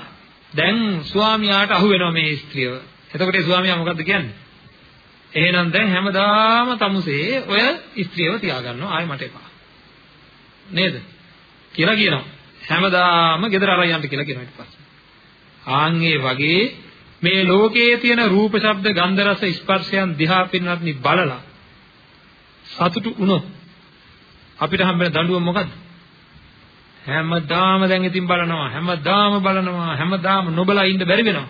දැන් ස්වාමියාට අහු වෙනවා මේ ස්ත්‍රියව. එතකොට ඒ ස්වාමියා මොකද්ද කියන්නේ? එහෙනම් දැන් හැමදාම තමුසේ ඔය ස්ත්‍රියව තියාගන්නවා ආයෙ මට එපා. නේද? කියලා කියනවා. හැමදාම ගෙදර අරන් යන්න කියලා කියනවා ඊට පස්සේ. ආන්ගේ වගේ මේ ලෝකයේ තියෙන රූප, ශබ්ද, ගන්ධ, රස, ස්පර්ශයන් දිහා පින්නත්නි බලලා සතුටු වුණොත් අපිට හම්බෙන දඬුවම මොකද්ද? හැමදාම දැන් ඉතින් බලනවා හැමදාම බලනවා හැමදාම නොබලා ඉන්න බැරි වෙනවා.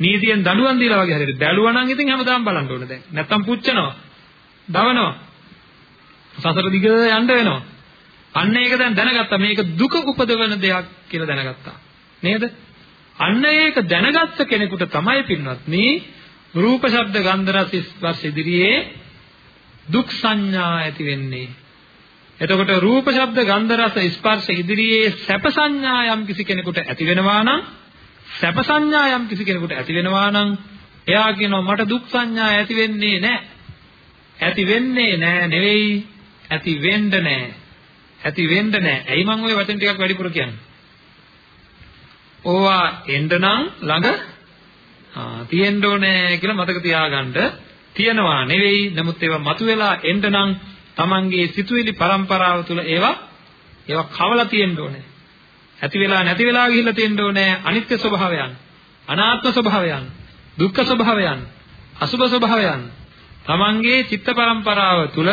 නීතියෙන් දඬුවම් දීලා වගේ හරියට බැලුවා නම් ඉතින් හැමදාම බලන්න ඕනේ දැන්. නැත්තම් පුච්චනවා. දවනවා. සසර දිග යන්න වෙනවා. අන්න ඒක දැන් දැනගත්තා මේක දුක උපදවන දෙයක් කියලා දැනගත්තා. නේද? අන්න ඒක දැනගත්ත කෙනෙකුට තමයි පින්වත්නි රූප ශබ්ද ගන්ධ රස ස්පර්ශ ඉදිරියේ දුක් සංඥා ඇති වෙන්නේ. එතකොට රූප ශබ්ද ගන්ධ රස ස්පර්ශ ඉදිරියේ සැප සංඥා යම් කිසි කෙනෙකුට ඇති වෙනවා නම් සැප සංඥා යම් කිසි කෙනෙකුට ඇති වෙනවා නම් එයා කියනවා මට දුක් සංඥා ඇති වෙන්නේ නැහැ. ඇති වෙන්නේ නැහැ නෙවෙයි ඇති වෙන්න නැහැ. ඇති වෙන්න නැහැ. ඇයි මම ওই වචන ටිකක් වැඩිපුර කියන්නේ? ඕවා එන්න නම් ළඟ ආ තියෙන්න ඕනේ කියලා මතක තියාගන්න තියනවා නෙවෙයි නමුත් ඒවා මතුවලා එන්න නම් තමන්ගේ සිතුවිලි પરම්පරාව තුළ ඒවා ඒවා කවලා තියෙන්න ඕනේ. ඇති වෙලා නැති වෙලා ගිහිල්ලා තියෙන්න ඕනේ අනිත්‍ය ස්වභාවයන්, අනාත්ම ස්වභාවයන්, දුක්ඛ ස්වභාවයන්, අසුභ ස්වභාවයන්. තමන්ගේ චිත්ත પરම්පරාව තුළ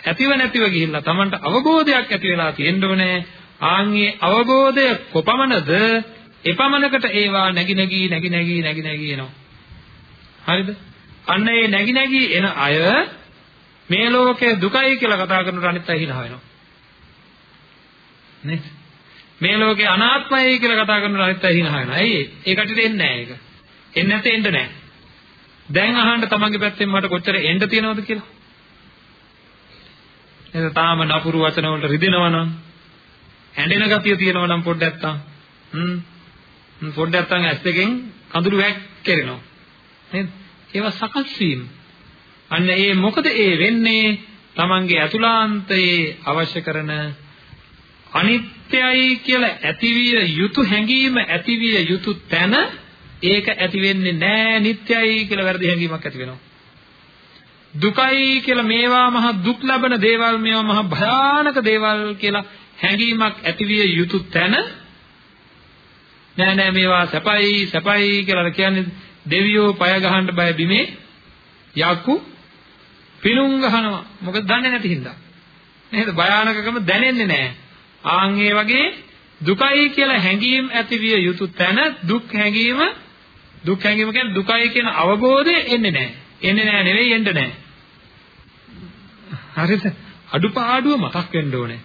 ඇතිව නැතිව ගිහිල්ලා තමන්ට අවබෝධයක් ඇති වෙලා තියෙන්න ඕනේ. ආන්ගේ අවබෝධය කොපමණද? එපමණකට ඒවා නැగి නැగి නැగి නැగి නැగి නැగి එනවා. හරිද? අන්න ඒ නැగి නැగి එන අය මේ ලෝකේ දුකයි කියලා කතා කරනකොට අනිත් අය හිනා වෙනවා. නේද? මේ ලෝකේ අනාත්මයි කියලා කතා කරනකොට අනිත් අය හිනා වෙනවා. ඇයි ඒ කටිට එන්නේ නැහැ ඒක. එන්නේ නැත්te එන්න නැහැ. දැන් අහන්න තමන්ගේ පැත්තෙන් මට කොච්චර එන්න තියෙනවද කියලා. නේද? තාම නපුරු වචන වලට රිදෙනවා නම් ඇඬෙන ගතිය තියෙනවා නම් පොඩ්ඩක් නැත්තම් හ්ම් පොඩ්ඩක් නැත්තම් ඇස් දෙකෙන් කඳුළු වැක් කෙරෙනවා. නේද? ඒවා සකස් වීම. අන්න ඒ මොකද ඒ වෙන්නේ? Tamange අතුලාන්තයේ අවශ්‍ය කරන අනිත්‍යයි කියලා ඇතිවිය යුතු හැඟීම ඇතිවිය යුතු තැන ඒක ඇති වෙන්නේ නැහැ නිට්ටයයි කියලා වැරදි හැඟීමක් ඇති වෙනවා. දුකයි කියලා මේවා මහ දුක් ලබන දේවල් මේවා මහ භයානක දේවල් කියලා හැඟීමක් ඇතිවිය යුතු තැන නෑ නෑ මේවා සැපයි සැපයි කියලා කියන්නේ දෙවියෝ පය ගහන්න බය බිමේ යක්කු පිණුම් ගහනවා. මොකද දන්නේ නැති හින්දා. නේද? භයානකකම දැනෙන්නේ නැහැ. ආන් ඒ වගේ දුකයි කියලා හැඟීම් ඇතිවිය යුතු තැන දුක් හැඟීම දුක් හැඟීම කියන්නේ දුකයි කියන අවබෝධය එන්නේ නැහැ. එන්නේ නැහැ නෙවෙයි එන්න නැහැ. හරිද? අඩුපාඩුව මතක් වෙන්න ඕනේ.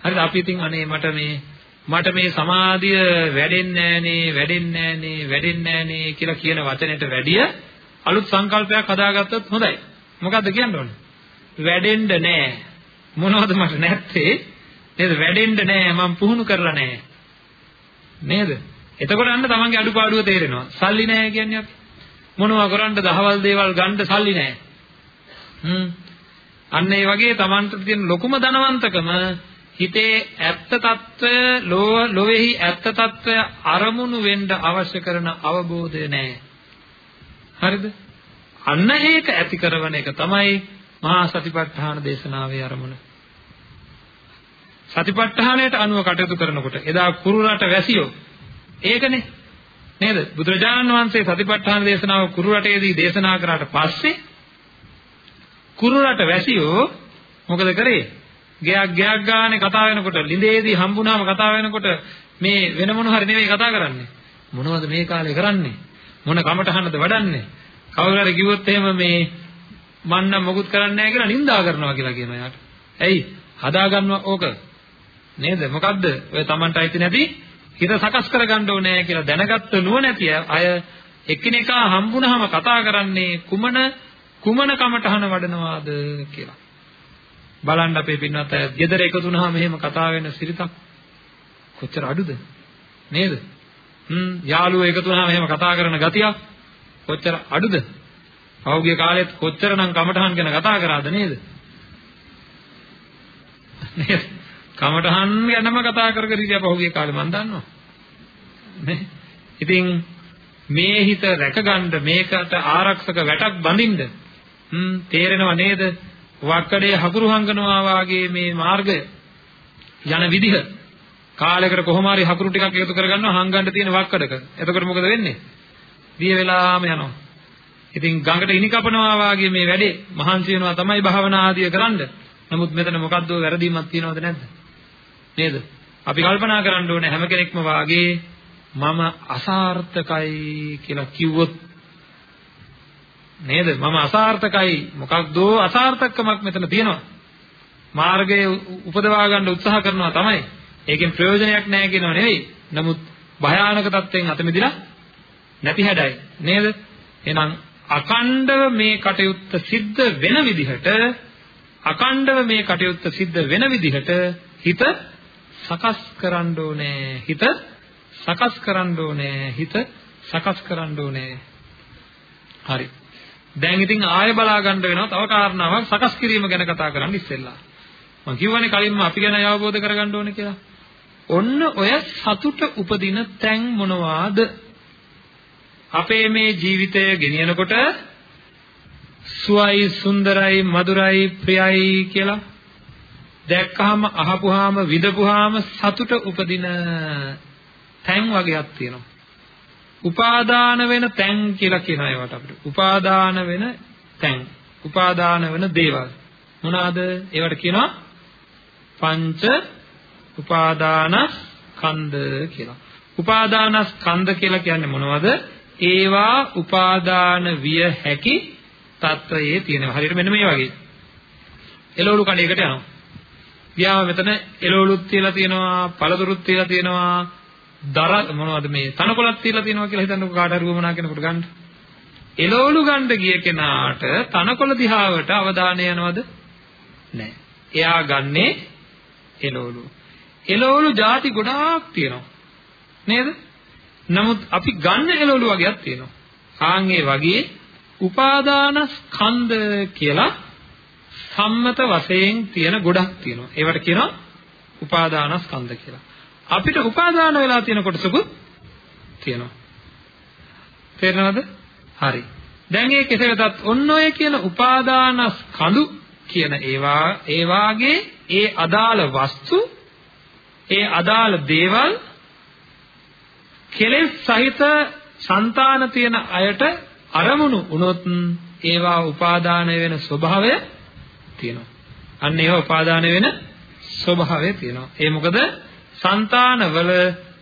හරිද? අපි ඉතින් අනේ මට මේ මට මේ සමාධිය වැඩෙන්නේ නෑනේ වැඩෙන්නේ නෑනේ වැඩෙන්නේ නෑනේ කියලා කියන වචනෙට වැඩිය අලුත් සංකල්පයක් හදාගත්තොත් හොඳයි. මොකද්ද කියන්න ඕනේ? වැඩෙන්න නෑ. මොනවද මට නැත්තේ? නේද? වැඩෙන්න නෑ. මම පුහුණු කරලා නෑ. නේද? එතකොට අන්න තමන්ගේ අඩුපාඩුව තේරෙනවා. සල්ලි නෑ කියන්නේ අපි. මොනවා කරන්නද? දහවල් දේවල් ගන්න සල්ලි නෑ. හ්ම්. අන්න ඒ වගේ තමන්ට තියෙන ලොකුම ධනවන්තකම හිතේ ඇත්ත తত্ত্বය ලොවේහි ඇත්ත తত্ত্বය අරමුණු වෙන්න අවශ්‍ය කරන අවබෝධය නැහැ. හරිද? අන්න ඒක ඇති කරන එක තමයි මහා සතිපට්ඨාන දේශනාවේ අරමුණ. සතිපට්ඨානයට අනුව කටයුතු කරනකොට එදා කුරුරට වැසියෝ ඒකනේ නේද? බුදුරජාණන් වහන්සේ සතිපට්ඨාන දේශනාව කුරුරටේදී දේශනා කරාට පස්සේ කුරුරට වැසියෝ මොකද කරේ? ගයක් ගයක් ගානේ කතා වෙනකොට ලිඳේදී හම්බුනාම කතා වෙනකොට මේ වෙන මොන හරි නෙවෙයි කතා කරන්නේ මොනවද මේ කාලේ කරන්නේ මොන කමටහනද වඩන්නේ කවුරු හරි කිව්වොත් එහෙම මේ මන් නම් මොකුත් කරන්නේ නැහැ කියලා නිඳා කරනවා කියලා කියනවා යාට ඇයි? හදා ගන්නවා ඕක. නේද? මොකද්ද? ඔය Tamanට අයිති නැති හිත සකස් කරගන්න ඕනේ කියලා දැනගත්ත නුවණැති අය එකිනෙකා හම්බුනහම කතා කරන්නේ කුමන කුමන කමටහන වඩනවාද කියලා. බලන්න අපේ පින්වත් අය ගෙදර එකතු වුණාම එහෙම කතා වෙන සිරිතක් කොච්චර අඩුද? නේද? හ්ම් යාළුවෝ එකතු වුණාම එහෙම කතා කරන ගතියක්. කොච්චර අඩුද? පහුගිය කාලෙත් කොච්චරනම් කමඨහන් ගැන කතා කරාද නේද? නේද? කමඨහන් ගැනම කතා කර කර ඉතියා පහුගිය කාලේ මම දන්නවා. නේ? ඉතින් මේ හිත රැකගන්න මේකට ආරක්ෂක වැටක් බඳින්න හ්ම් තේරෙනව නේද? වක්කඩේ හකුරු හංගනවා වාගේ මේ මාර්ගය යන විදිහ. කාලයකට කොහොම හරි හකුරු ටිකක් එකතු කරගන්නවා හංගන්න තියෙන වක්කඩක. එතකොට මොකද වෙන්නේ? දිය වෙලාම යනවා. ඉතින් ගඟට ඉනි කපනවා වාගේ මේ වැඩේ මහන්සි වෙනවා තමයි භාවනා ආදිය කරන්න. නමුත් මෙතන මොකද්ද වැරදීමක් තියෙනවද නැද්ද? නේද? අපි කල්පනා කරන්න ඕනේ හැම කෙනෙක්ම වාගේ මම අසාර්ථකයි කියලා කිව්වොත් නේද? මම අසාර්ථකයි. මොකක්දෝ අසාර්ථකකමක් මෙතන තියෙනවා. මාර්ගය උපදවා ගන්න උත්සාහ කරනවා තමයි. ඒකෙන් ප්‍රයෝජනයක් නැහැ කියනව නෙවෙයි. නමුත් භයානක තත්ත්වෙන් අත මිදලා නැති හැඩයි. නේද? එහෙනම් අකණ්ඩව මේ කටයුත්ත සිද්ධ වෙන විදිහට අකණ්ඩව මේ කටයුත්ත සිද්ධ වෙන විදිහට හිත සකස් කරන්න ඕනේ. හිත සකස් කරන්න ඕනේ. හිත සකස් කරන්න ඕනේ. හරි. දැන් ඉතින් ආයෙ බලා ගන්න වෙනවා තව කාරණාවක් සකස් කිරීම ගැන කතා කරන්න ඉස්සෙල්ලා. මම කියවනේ කලින්ම අපි ගැන අවබෝධ කරගන්න ඕනේ කියලා. ඔන්න ඔය සතුට උපදින තැන් මොනවාද? අපේ මේ ජීවිතය ගෙනියනකොට සුවයි සුන්දරයි මధుරයි ප්‍රියයි කියලා දැක්කහම අහපුවාම විඳපුවාම සතුට උපදින තැන් වගේක් තියෙනවා. උපාදාන වෙන තැන් කියලා කියන ඒවට අපිට. උපාදාන වෙන තැන්. උපාදාන වෙන දේවල්. මොනවාද? ඒවට කියනවා පංච උපාදානස්කන්ධ කියලා. උපාදානස්කන්ධ කියලා කියන්නේ මොනවද? ඒවා උපාදාන විය හැකි తත්වයේ තියෙනවා. හරියට මෙන්න මේ වගේ. එළවලු කණේකට යනවා. ගියාම මෙතන එළවලුත් තියලා තියෙනවා, පළතුරුත් තියලා තියෙනවා, දර මොනවද මේ තනකොළත් තියලා තියෙනවා කියලා හිතන්නකො කාට හරි වමනා කෙනෙකුට ගන්න. එළවලු ගන්න ගිය කෙනාට තනකොළ දිහාවට අවධානය යනවද? නැහැ. එයා ගන්නේ එළවලු. එළවලු ಜಾති ගොඩාක් තියෙනවා. නේද? නමුත් අපි ගන්න එළවලු වගේක් තියෙනවා. ආන්ගේ වගේ උපාදානස්කන්ධ කියලා සම්මත වශයෙන් තියෙන ගොඩක් තියෙනවා. ඒවට කියනවා උපාදානස්කන්ධ කියලා. අපිට උපාදාන වෙලා තියෙන කොටසකුත් තියෙනවා. තේරෙනවද? හරි. දැන් ඒ කෙසේ වෙතත් ඔන්න ඔය කියන උපාදානස්කඳු කියන ඒවා ඒ වාගේ ඒ අදාළ වස්තු ඒ අදාළ දේවල් කෙලෙස් සහිත సంతාන තියෙන අයට අරමුණු වුණොත් ඒවා උපාදාන වෙන ස්වභාවය තියෙනවා. අන්න ඒවා උපාදාන වෙන ස්වභාවය තියෙනවා. ඒ මොකද సంతානවල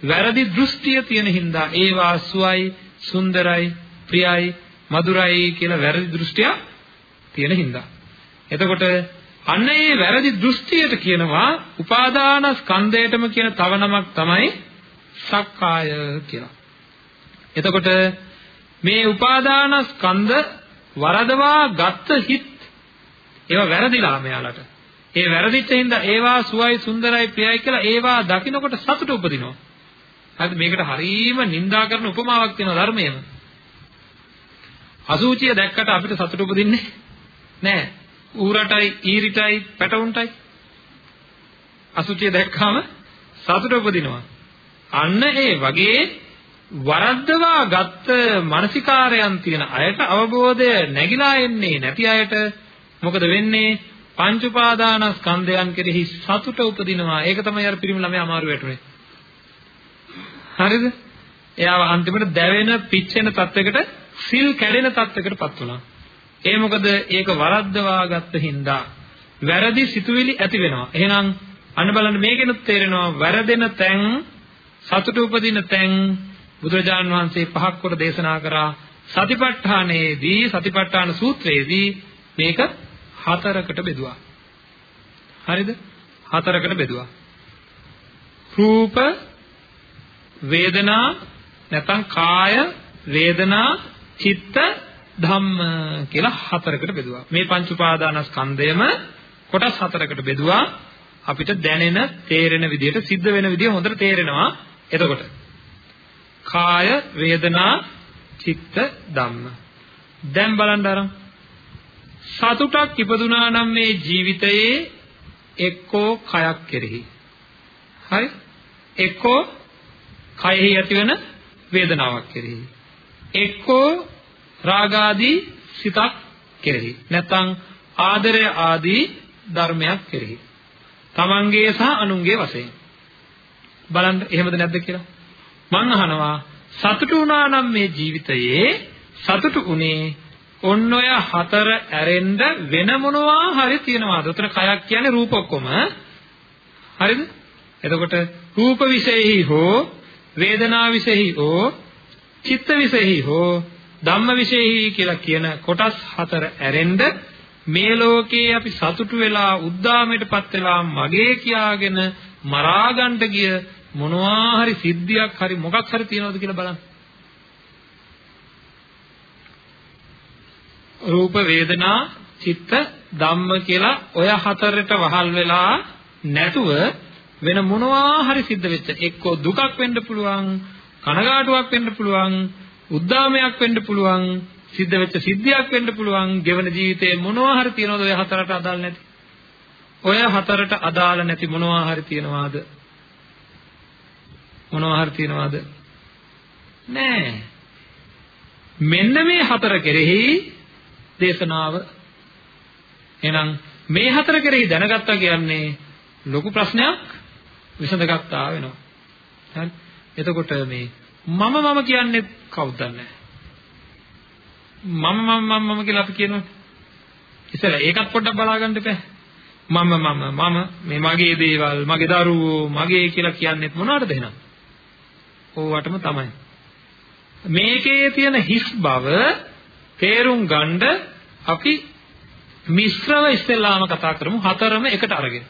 වැරදි දෘෂ්ටිය තියෙන හින්දා ඒවා සුවයි, සුන්දරයි, ප්‍රියයි, මధుරයි කියලා වැරදි දෘෂ්ටිය තියෙන හින්දා. එතකොට අන්න ඒ වැරදි දෘෂ්ටියට කියනවා උපාදාන ස්කන්ධයටම කියන තව නමක් තමයි සක්කාය කියලා. එතකොට මේ උපාදාන ස්කන්ධ වරදවා ගත්ත හිත් ඒවා වැරදිලා මෙයාලට. ඒ වැරදිච්ච හින්දා ඒවා සුවයි සුන්දරයි ප්‍රියයි කියලා ඒවා දකිනකොට සතුට උපදිනවා. හරිද මේකට හරීම නිඳා කරන උපමාවක් තියෙනවා ධර්මයේම. අසුචිය දැක්කට අපිට සතුට උපදින්නේ නැහැ. ඌරටයි ඊරිටයි පැටවුන්ටයි අසුචිය දැක්කම සතුට උපදිනවා. අන්න ඒ වගේ වරද්දවා ගත්ත මානසිකාරයන් තියෙන අයට අවබෝධය නැగిලා එන්නේ නැති අයට මොකද වෙන්නේ? පංච උපාදානස්කන්ධයන් කෙරෙහි සතුට උපදිනවා. ඒක තමයි අර පිරිමි ළමයා අමාරු වැටුනේ. හරිද? එයාව අන්තිමට දැවෙන පිච්චෙන තත්වයකට සිල් කැඩෙන තත්වයකටපත් වුණා. ඒ මොකද? ඒක වරද්දවා ගත්ත හින්දා වැරදි සිතුවිලි ඇති වෙනවා. එහෙනම් අන්න බලන්න මේකෙනුත් තේරෙනවා වැරදෙන තැන් සතුට උපදින තැන් බුදුරජාණන් වහන්සේ පහක් කොට දේශනා කරා සතිපට්ඨානයේදී සතිපට්ඨාන සූත්‍රයේදී මේක හතරකට බෙදුවා. හරිද? හතරකට බෙදුවා. රූප වේදනා නැත්නම් කාය වේදනා චිත්ත ධම්ම කියලා හතරකට බෙදුවා. මේ පංච උපාදානස්කන්ධයම කොටස් හතරකට බෙදුවා. අපිට දැනෙන, තේරෙන විදිහට සිද්ධ වෙන විදිහ හොඳට තේරෙනවා. එතකොට කාය වේදනා චිත්ත ධම්ම. දැන් බලන්න අරන් සතුටක් ඉපදුනා නම් මේ ජීවිතයේ එක්කෝ කයක් කෙරෙහි. හරි? එක්කෝ කයෙහි ඇතිවන වේදනාවක් කෙරෙහි. එක්කෝ රාගාදී සිතක් කෙරෙහි. නැත්නම් ආදරය ආදී ධර්මයක් කෙරෙහි. තමන්ගේ සහ අනුන්ගේ වශයෙන්. බලන්න එහෙමද නැද්ද කියලා. මං අහනවා සතුටු වුණා නම් මේ ජීවිතයේ සතුටු උනේ ඔන්න ඔය හතර ඇරෙන්න වෙන මොනවා හරි තියනවාද? උතන කයක් කියන්නේ රූප ඔක්කොම. හරිද? එතකොට රූප විශේෂෙහි හෝ වේදනා විශේෂෙහි හෝ චිත්ත විශේෂෙහි හෝ ධම්ම විශේෂෙහි කියලා කියන කොටස් හතර ඇරෙන්න මේ ලෝකේ අපි සතුටු වෙලා උද්දාමයටපත් වෙලා මගේ කියාගෙන මරා ගන්න ගිය මොනවා හරි සිද්ධියක් හරි මොකක් හරි තියනවද කියලා බලන්න. රූප වේදනා චිත්ත ධම්ම කියලා ඔය හතරට වහල් වෙලා නැතුව වෙන මොනවා හරි සිද්ධ වෙච්ච එක්කෝ දුකක් වෙන්න පුළුවන් කනගාටුවක් වෙන්න පුළුවන් උද්දාමයක් වෙන්න පුළුවන් සිද්ධ වෙච්ච සිද්ධියක් වෙන්න පුළුවන්. ගෙවන ජීවිතේ මොනවා හරි තියනවද ඔය හතරට අදාළ නැති? ඔය හතරට අදාළ නැති මොනවා හරි තියනවාද? මොනවා හරි තියනවාද? නෑ. මෙන්න මේ හතර කෙරෙහි දේශනාව එහෙනම් මේ හතර කෙරෙහි දැනගත්තා කියන්නේ ලොකු ප්‍රශ්නයක් විසඳගත්තා වෙනවා. හරි. එතකොට මේ මම මම කියන්නේ කවුද නැහැ. මම මම මම මම කියලා අපි කියනවා. ඉතින් ඒකත් පොඩ්ඩක් බලාගන්න එපා. මම මම මම මේ මගේ දේවල් මගේ දරුවෝ මගේ කියලා කියන්නේත් මොනවටද එහෙනම්? ඕවටම තමයි. මේකේ තියෙන හිස් බව තේරුම් ගන්න අපි මිශ්‍රව ඉස්සෙල්ලාම කතා කරමු හතරම එකට අරගෙන.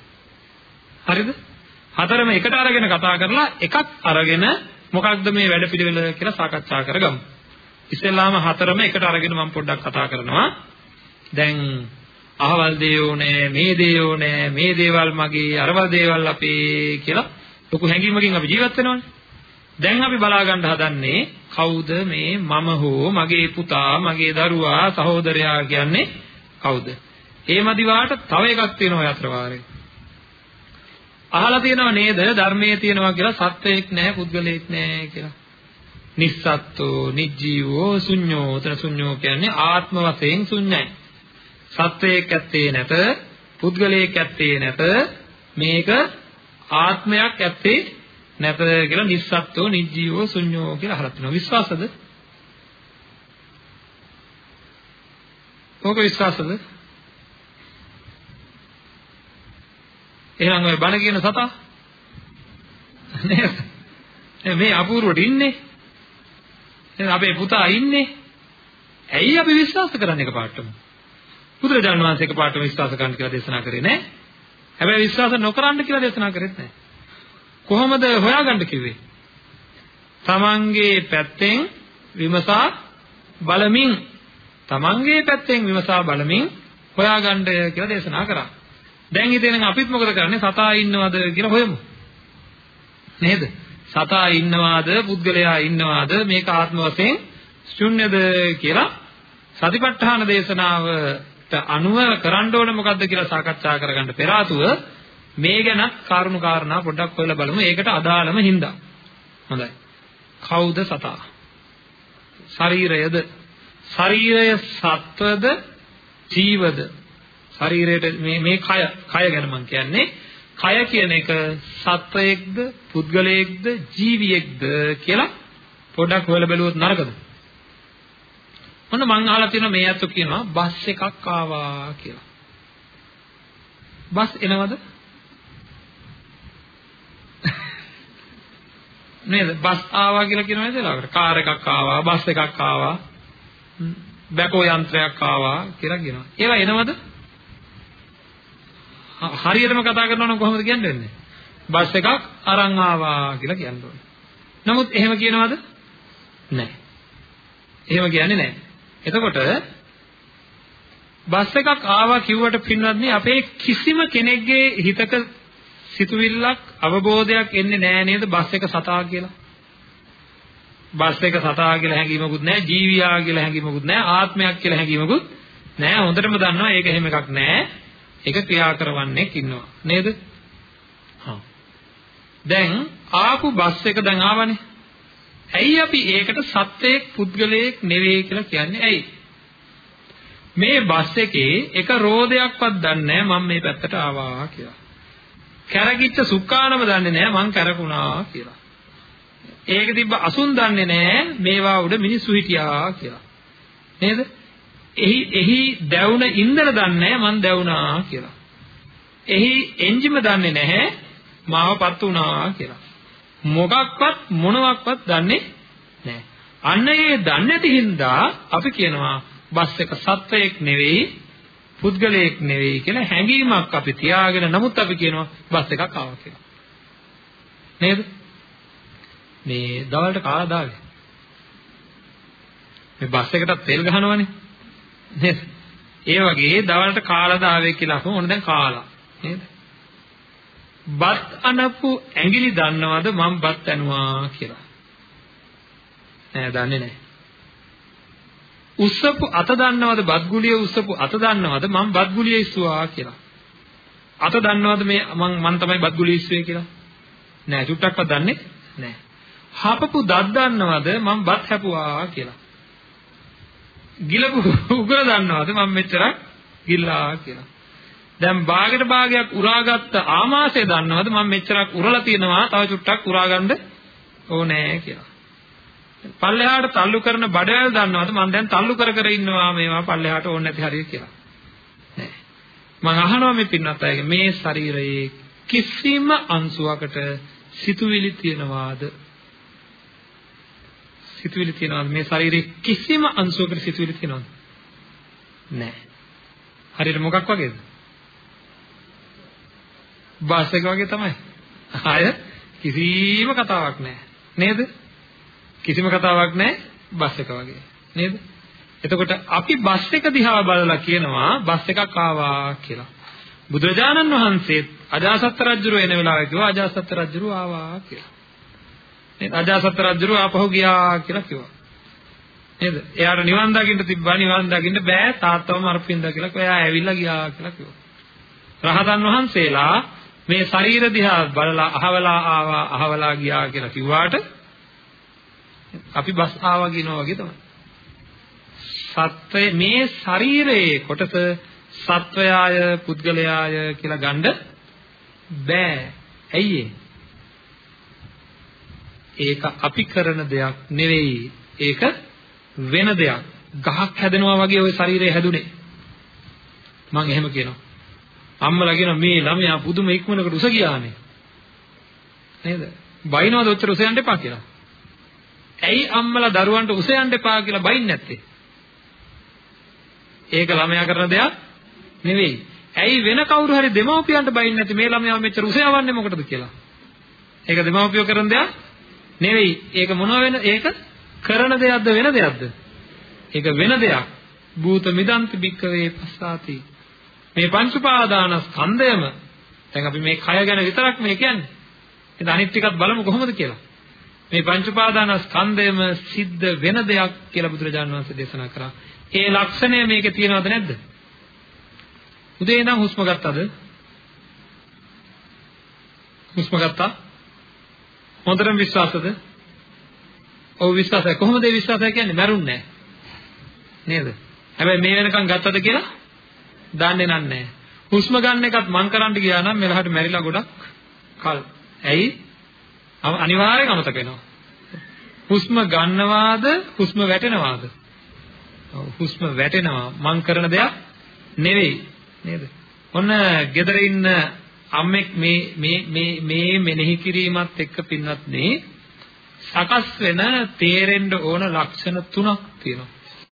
හරිද? හතරම එකට අරගෙන කතා කරලා එකක් අරගෙන මොකක්ද මේ වැඩ පිළිවෙල කියලා සාකච්ඡා කරගමු. ඉස්සෙල්ලාම හතරම එකට අරගෙන මම පොඩ්ඩක් කතා කරනවා. දැන් අහවල් දේයෝ නෑ මේ දේයෝ නෑ මේ දේවල් මගේ අරවල් දේවල් අපේ කියලා ලොකු හැඟීමකින් අපි ජීවත් වෙනවනේ. දැන් අපි බලා ගන්න හදන්නේ කවුද මේ මම හෝ මගේ පුතා මගේ දරුවා සහෝදරයා කියන්නේ කවුද? ඒ මදිවාට තව එකක් තියෙනවා යතර වාරේ. අහලා තියෙනව නේද ධර්මයේ තියෙනවා කියලා සත්වයක් නැහැ පුද්ගලයෙක් නැහැ කියලා. නිස්සත්තු නිජීවෝ ශුඤ්ඤෝ උතන ශුඤ්ඤෝ කියන්නේ ආත්ම වශයෙන් ශුඤ්ඤයි. සත්වයක් ඇත්තේ නැත පුද්ගලයෙක් ඇත්තේ නැත මේක ආත්මයක් ඇත්තේ නැත කියලා නිස්සත්තු නිජීවෝ ශුඤ්ඤෝ කියලා අහලා තිනවා විශ්වාසද? ඕක විශ්වාසද? එහෙනම් ඔය බණ කියන සතා නේද? මේ අපූර්වට ඉන්නේ. එහෙනම් අපේ පුතා ඉන්නේ. ඇයි අපි විශ්වාස කරන්නේ එකපාරටම? බුදුරජාණන් වහන්සේ එකපාරටම විශ්වාස කරන්න කියලා දේශනා කරේ නෑ. හැබැයි විශ්වාස නොකරන්න කියලා දේශනා කරෙත් නෑ. කොහොමද හොයාගන්න කිව්වේ? තමන්ගේ පැත්තෙන් විමසා බලමින් තමන්ගේ පැත්තෙන් විමසා බලමින් හොයාගන්න කියලා දේශනා කරා. දැන් ඉතින් අපිත් මොකද කරන්නේ? සතා ඉන්නවද කියලා හොයමු. නේද? සතා ඉන්නවාද, පුද්ගලයා ඉන්නවාද, මේක ආත්ම වශයෙන් ශුන්‍යද කියලා සතිපට්ඨාන දේශනාවට අනුව කරන්න ඕන මොකද්ද කියලා සාකච්ඡා කරගන්න පෙර ආතුව මේ ගැනත් කාරුණු කාරණා පොඩ්ඩක් හොයලා බලමු. ඒකට අදාළම හින්දා. හොඳයි. කවුද සතා? ශරීරයද? ශරීරය සත්වද? ජීවද? ශරීරයට මේ මේ කය කය ගැන මම කියන්නේ කය කියන එක සත්වයේක්ද පුද්ගලයෙක්ද ජීවියෙක්ද කියලා පොඩ්ඩක් හොයලා බැලුවොත් නරකද? මොන මං අහලා තියෙනවා මේ අතෝ කියනවා බස් එකක් ආවා කියලා. බස් එනවද? නේද? බස් ආවා කියලා කියනවා නේද? කාර් එකක් ආවා, බස් එකක් ආවා, බැකෝ යන්ත්‍රයක් ආවා කියලා කියනවා. ඒවා එනවද? හරියටම කතා කරනවා නම් කොහොමද කියන්නේ? බස් එකක් අරන් ආවා කියලා කියන්න ඕනේ. නමුත් එහෙම කියනවද? නැහැ. එහෙම කියන්නේ නැහැ. එතකොට බස් එකක් ආවා කිව්වට පින්වත්නි අපේ කිසිම කෙනෙක්ගේ හිතක සිතුවිල්ලක් අවබෝධයක් එන්නේ නැහැ නේද බස් එක සතා කියලා. බස් එක සතා කියලා හැඟීමකුත් නැහැ, ජීවියා කියලා හැඟීමකුත් නැහැ, ආත්මයක් කියලා හැඟීමකුත් නැහැ. හොඳටම දන්නවා ඒක එහෙම එකක් නැහැ. ඒක ක්‍රියා කරවන්නෙක් ඉන්නවා නේද? හා. දැන් ආපු බස් එක දැන් ආවනේ. ඇයි අපි ඒකට සත්‍යයක් පුද්ගලයෙක් නෙවෙයි කියලා කියන්නේ ඇයි? මේ බස් එකේ එක රෝදයක්වත් දන්නේ නැහැ මම මේ පැත්තට ආවා කියලා. කැරකිච්ච සුක්කානම දන්නේ නැහැ මං කැරකුණා කියලා. ඒක තිබ්බ අසුන් දන්නේ නැහැ මේවා උඩ මිනිස්සු හිටියා කියලා. නේද? එහි එහි දැවුන ඉන්දර දන්නේ මං දැවුනා කියලා. එහි එන්ජිම දන්නේ නැහැ මාවපත් වුණා කියලා. මොකක්වත් මොනවත්වත් දන්නේ නැහැ. අන්න ඒ දන්නේ නැති හින්දා අපි කියනවා බස් එක සත්වයක් නෙවෙයි පුද්ගලයෙක් නෙවෙයි කියලා හැඟීමක් අපි තියාගෙන නමුත් අපි කියනවා බස් එකක් ආවා කියලා. නේද? මේ දවල්ට කාලා දාවේ. මේ බස් එකටත් තෙල් ගහනවනේ. නේද? ඒ වගේ දවල්ට කාලා දාවේ කියලා අහම ඕන දැන් කාලා. නේද? බත් අනපු ඇඟිලි දන්නවද මම බත් ඇනුවා කියලා? නෑ දන්නේ නෑ. උස්සපු අත දන්නවද බත් ගුලිය උස්සපු අත දන්නවද මම බත් ගුලිය ඉස්සුවා කියලා. අත දන්නවද මේ මං මං තමයි බත් ගුලිය ඉස්සුවේ කියලා? නෑ චුට්ටක්වත් දන්නේ නෑ. හපපු දත් දන්නවද මම බත් හැපුවා කියලා? ගිලපු උගර දන්නවද මම මෙච්චරක් ගිල්ලා කියලා? දැන් භාගයට භාගයක් උරාගත්ත ආමාශය දන්නවද මම මෙච්චරක් උරලා තියෙනවා තව චුට්ටක් උරාගන්න ඕනේ කියලා. පල්ලෙහාට තල්ලු කරන බඩවැල් දන්නවද මම දැන් තල්ලු කර කර ඉන්නවා මේවා පල්ලෙහාට ඕනේ නැති හරිය කියලා. නෑ. මම අහනවා මේ පින්නත් අයගේ මේ ශරීරයේ කිසිම අංශුවකට සිතුවිලි තියනවාද? සිතුවිලි තියනවාද මේ ශරීරයේ කිසිම අංශුවකට සිතුවිලි තියනවද? නෑ. හරියට මොකක් වගේද? බස් එක වගේ තමයි. ආය කිසිම කතාවක් නැහැ. නේද? කිසිම කතාවක් නැහැ බස් එක වගේ. නේද? එතකොට අපි බස් එක දිහා බලලා කියනවා බස් එකක් ආවා කියලා. බුදුරජාණන් වහන්සේ අජාසත් රජුර එන වෙලාවේ කිව්වා අජාසත් රජුර ආවා කියලා. නේද? අජාසත් රජුර ආපහු ගියා කියලා කිව්වා. නේද? එයාට නිවන් දකින්න තිබ්බා නිවන් දකින්න බෑ තාත්තවම අරපින්දා කියලා කිව්වා. එයා ඇවිල්ලා ගියා කියලා කිව්වා. රහතන් වහන්සේලා මේ ශරීර දිහා බලලා අහවලා ආවා අහවලා ගියා කියලා කිව්වාට අපි බස් ආවා කියනවා වගේ තමයි. සත්වය මේ ශරීරයේ කොටස සත්වයාය පුද්ගලයාය කියලා ගන්න බෑ. ඇයි ඒක අපි කරන දෙයක් නෙවෙයි. ඒක වෙන දෙයක්. ගහක් හැදෙනවා වගේ ওই ශරීරය හැදුනේ. මම එහෙම කියනවා. අම්මලා කියන මේ ළමයා පුදුම ඉක්මනකට උස ගියානේ. නේද? බයිනවද ඔච්චර උස යන්න එපා කියලා. ඇයි අම්මලා දරුවන්ට උස යන්න එපා කියලා බයින්නේ නැත්තේ? ඒක ළමයා කරන දෙයක් නෙවෙයි. ඇයි වෙන කවුරු හරි දෙමව්පියන්ට බයින්නේ නැති මේ ළමයා මෙච්චර උස යවන්නේ මොකටද කියලා? ඒක දෙමව්පියෝ කරන දෙයක් නෙවෙයි. ඒක මොනව වෙන ඒක කරන දෙයක්ද වෙන දෙයක්ද? ඒක වෙන දෙයක්. භූත මිදන්ති බික්කවේ පස්සාති මේ පංච උපාදානස්කන්ධයම දැන් අපි මේ කය ගැන විතරක් මේ කියන්නේ. ඉතින් අනිත් ටිකත් බලමු කොහොමද කියලා. මේ පංච උපාදානස්කන්ධයම සිද්ධ වෙන දෙයක් කියලා බුදුරජාණන් වහන්සේ දේශනා කරා. ඒ ලක්ෂණය මේකේ තියෙනවද නැද්ද? උදේ ඉඳන් හුස්ම ගත්තද? හුස්ම ගත්තා? හොඳටම විශ්වාසද? ඔව් විශ්වාසයි. කොහොමද ඒ විශ්වාසය කියන්නේ? මරුන්නේ නේද? හැබැයි මේ වෙනකන් ගත්තද කියලා දන්නේ නැහැ. හුස්ම ගන්න එකත් මං කරන්න ගියා නම් මෙලහට මැරිලා ගොඩක් කල්. ඇයි? අනිවාර්යෙන් අමතක වෙනවා. හුස්ම ගන්නවාද හුස්ම වැටෙනවාද? හුස්ම වැටෙනවා මං කරන දෙයක් නෙවෙයි නේද? ඔන්න gedare ඉන්න අම්මෙක් මේ මේ මේ මේ මෙනෙහි කිරීමත් එක්ක පින්නත් නේ සකස් වෙන තේරෙන්න ඕන ලක්ෂණ තුනක් තියෙනවා.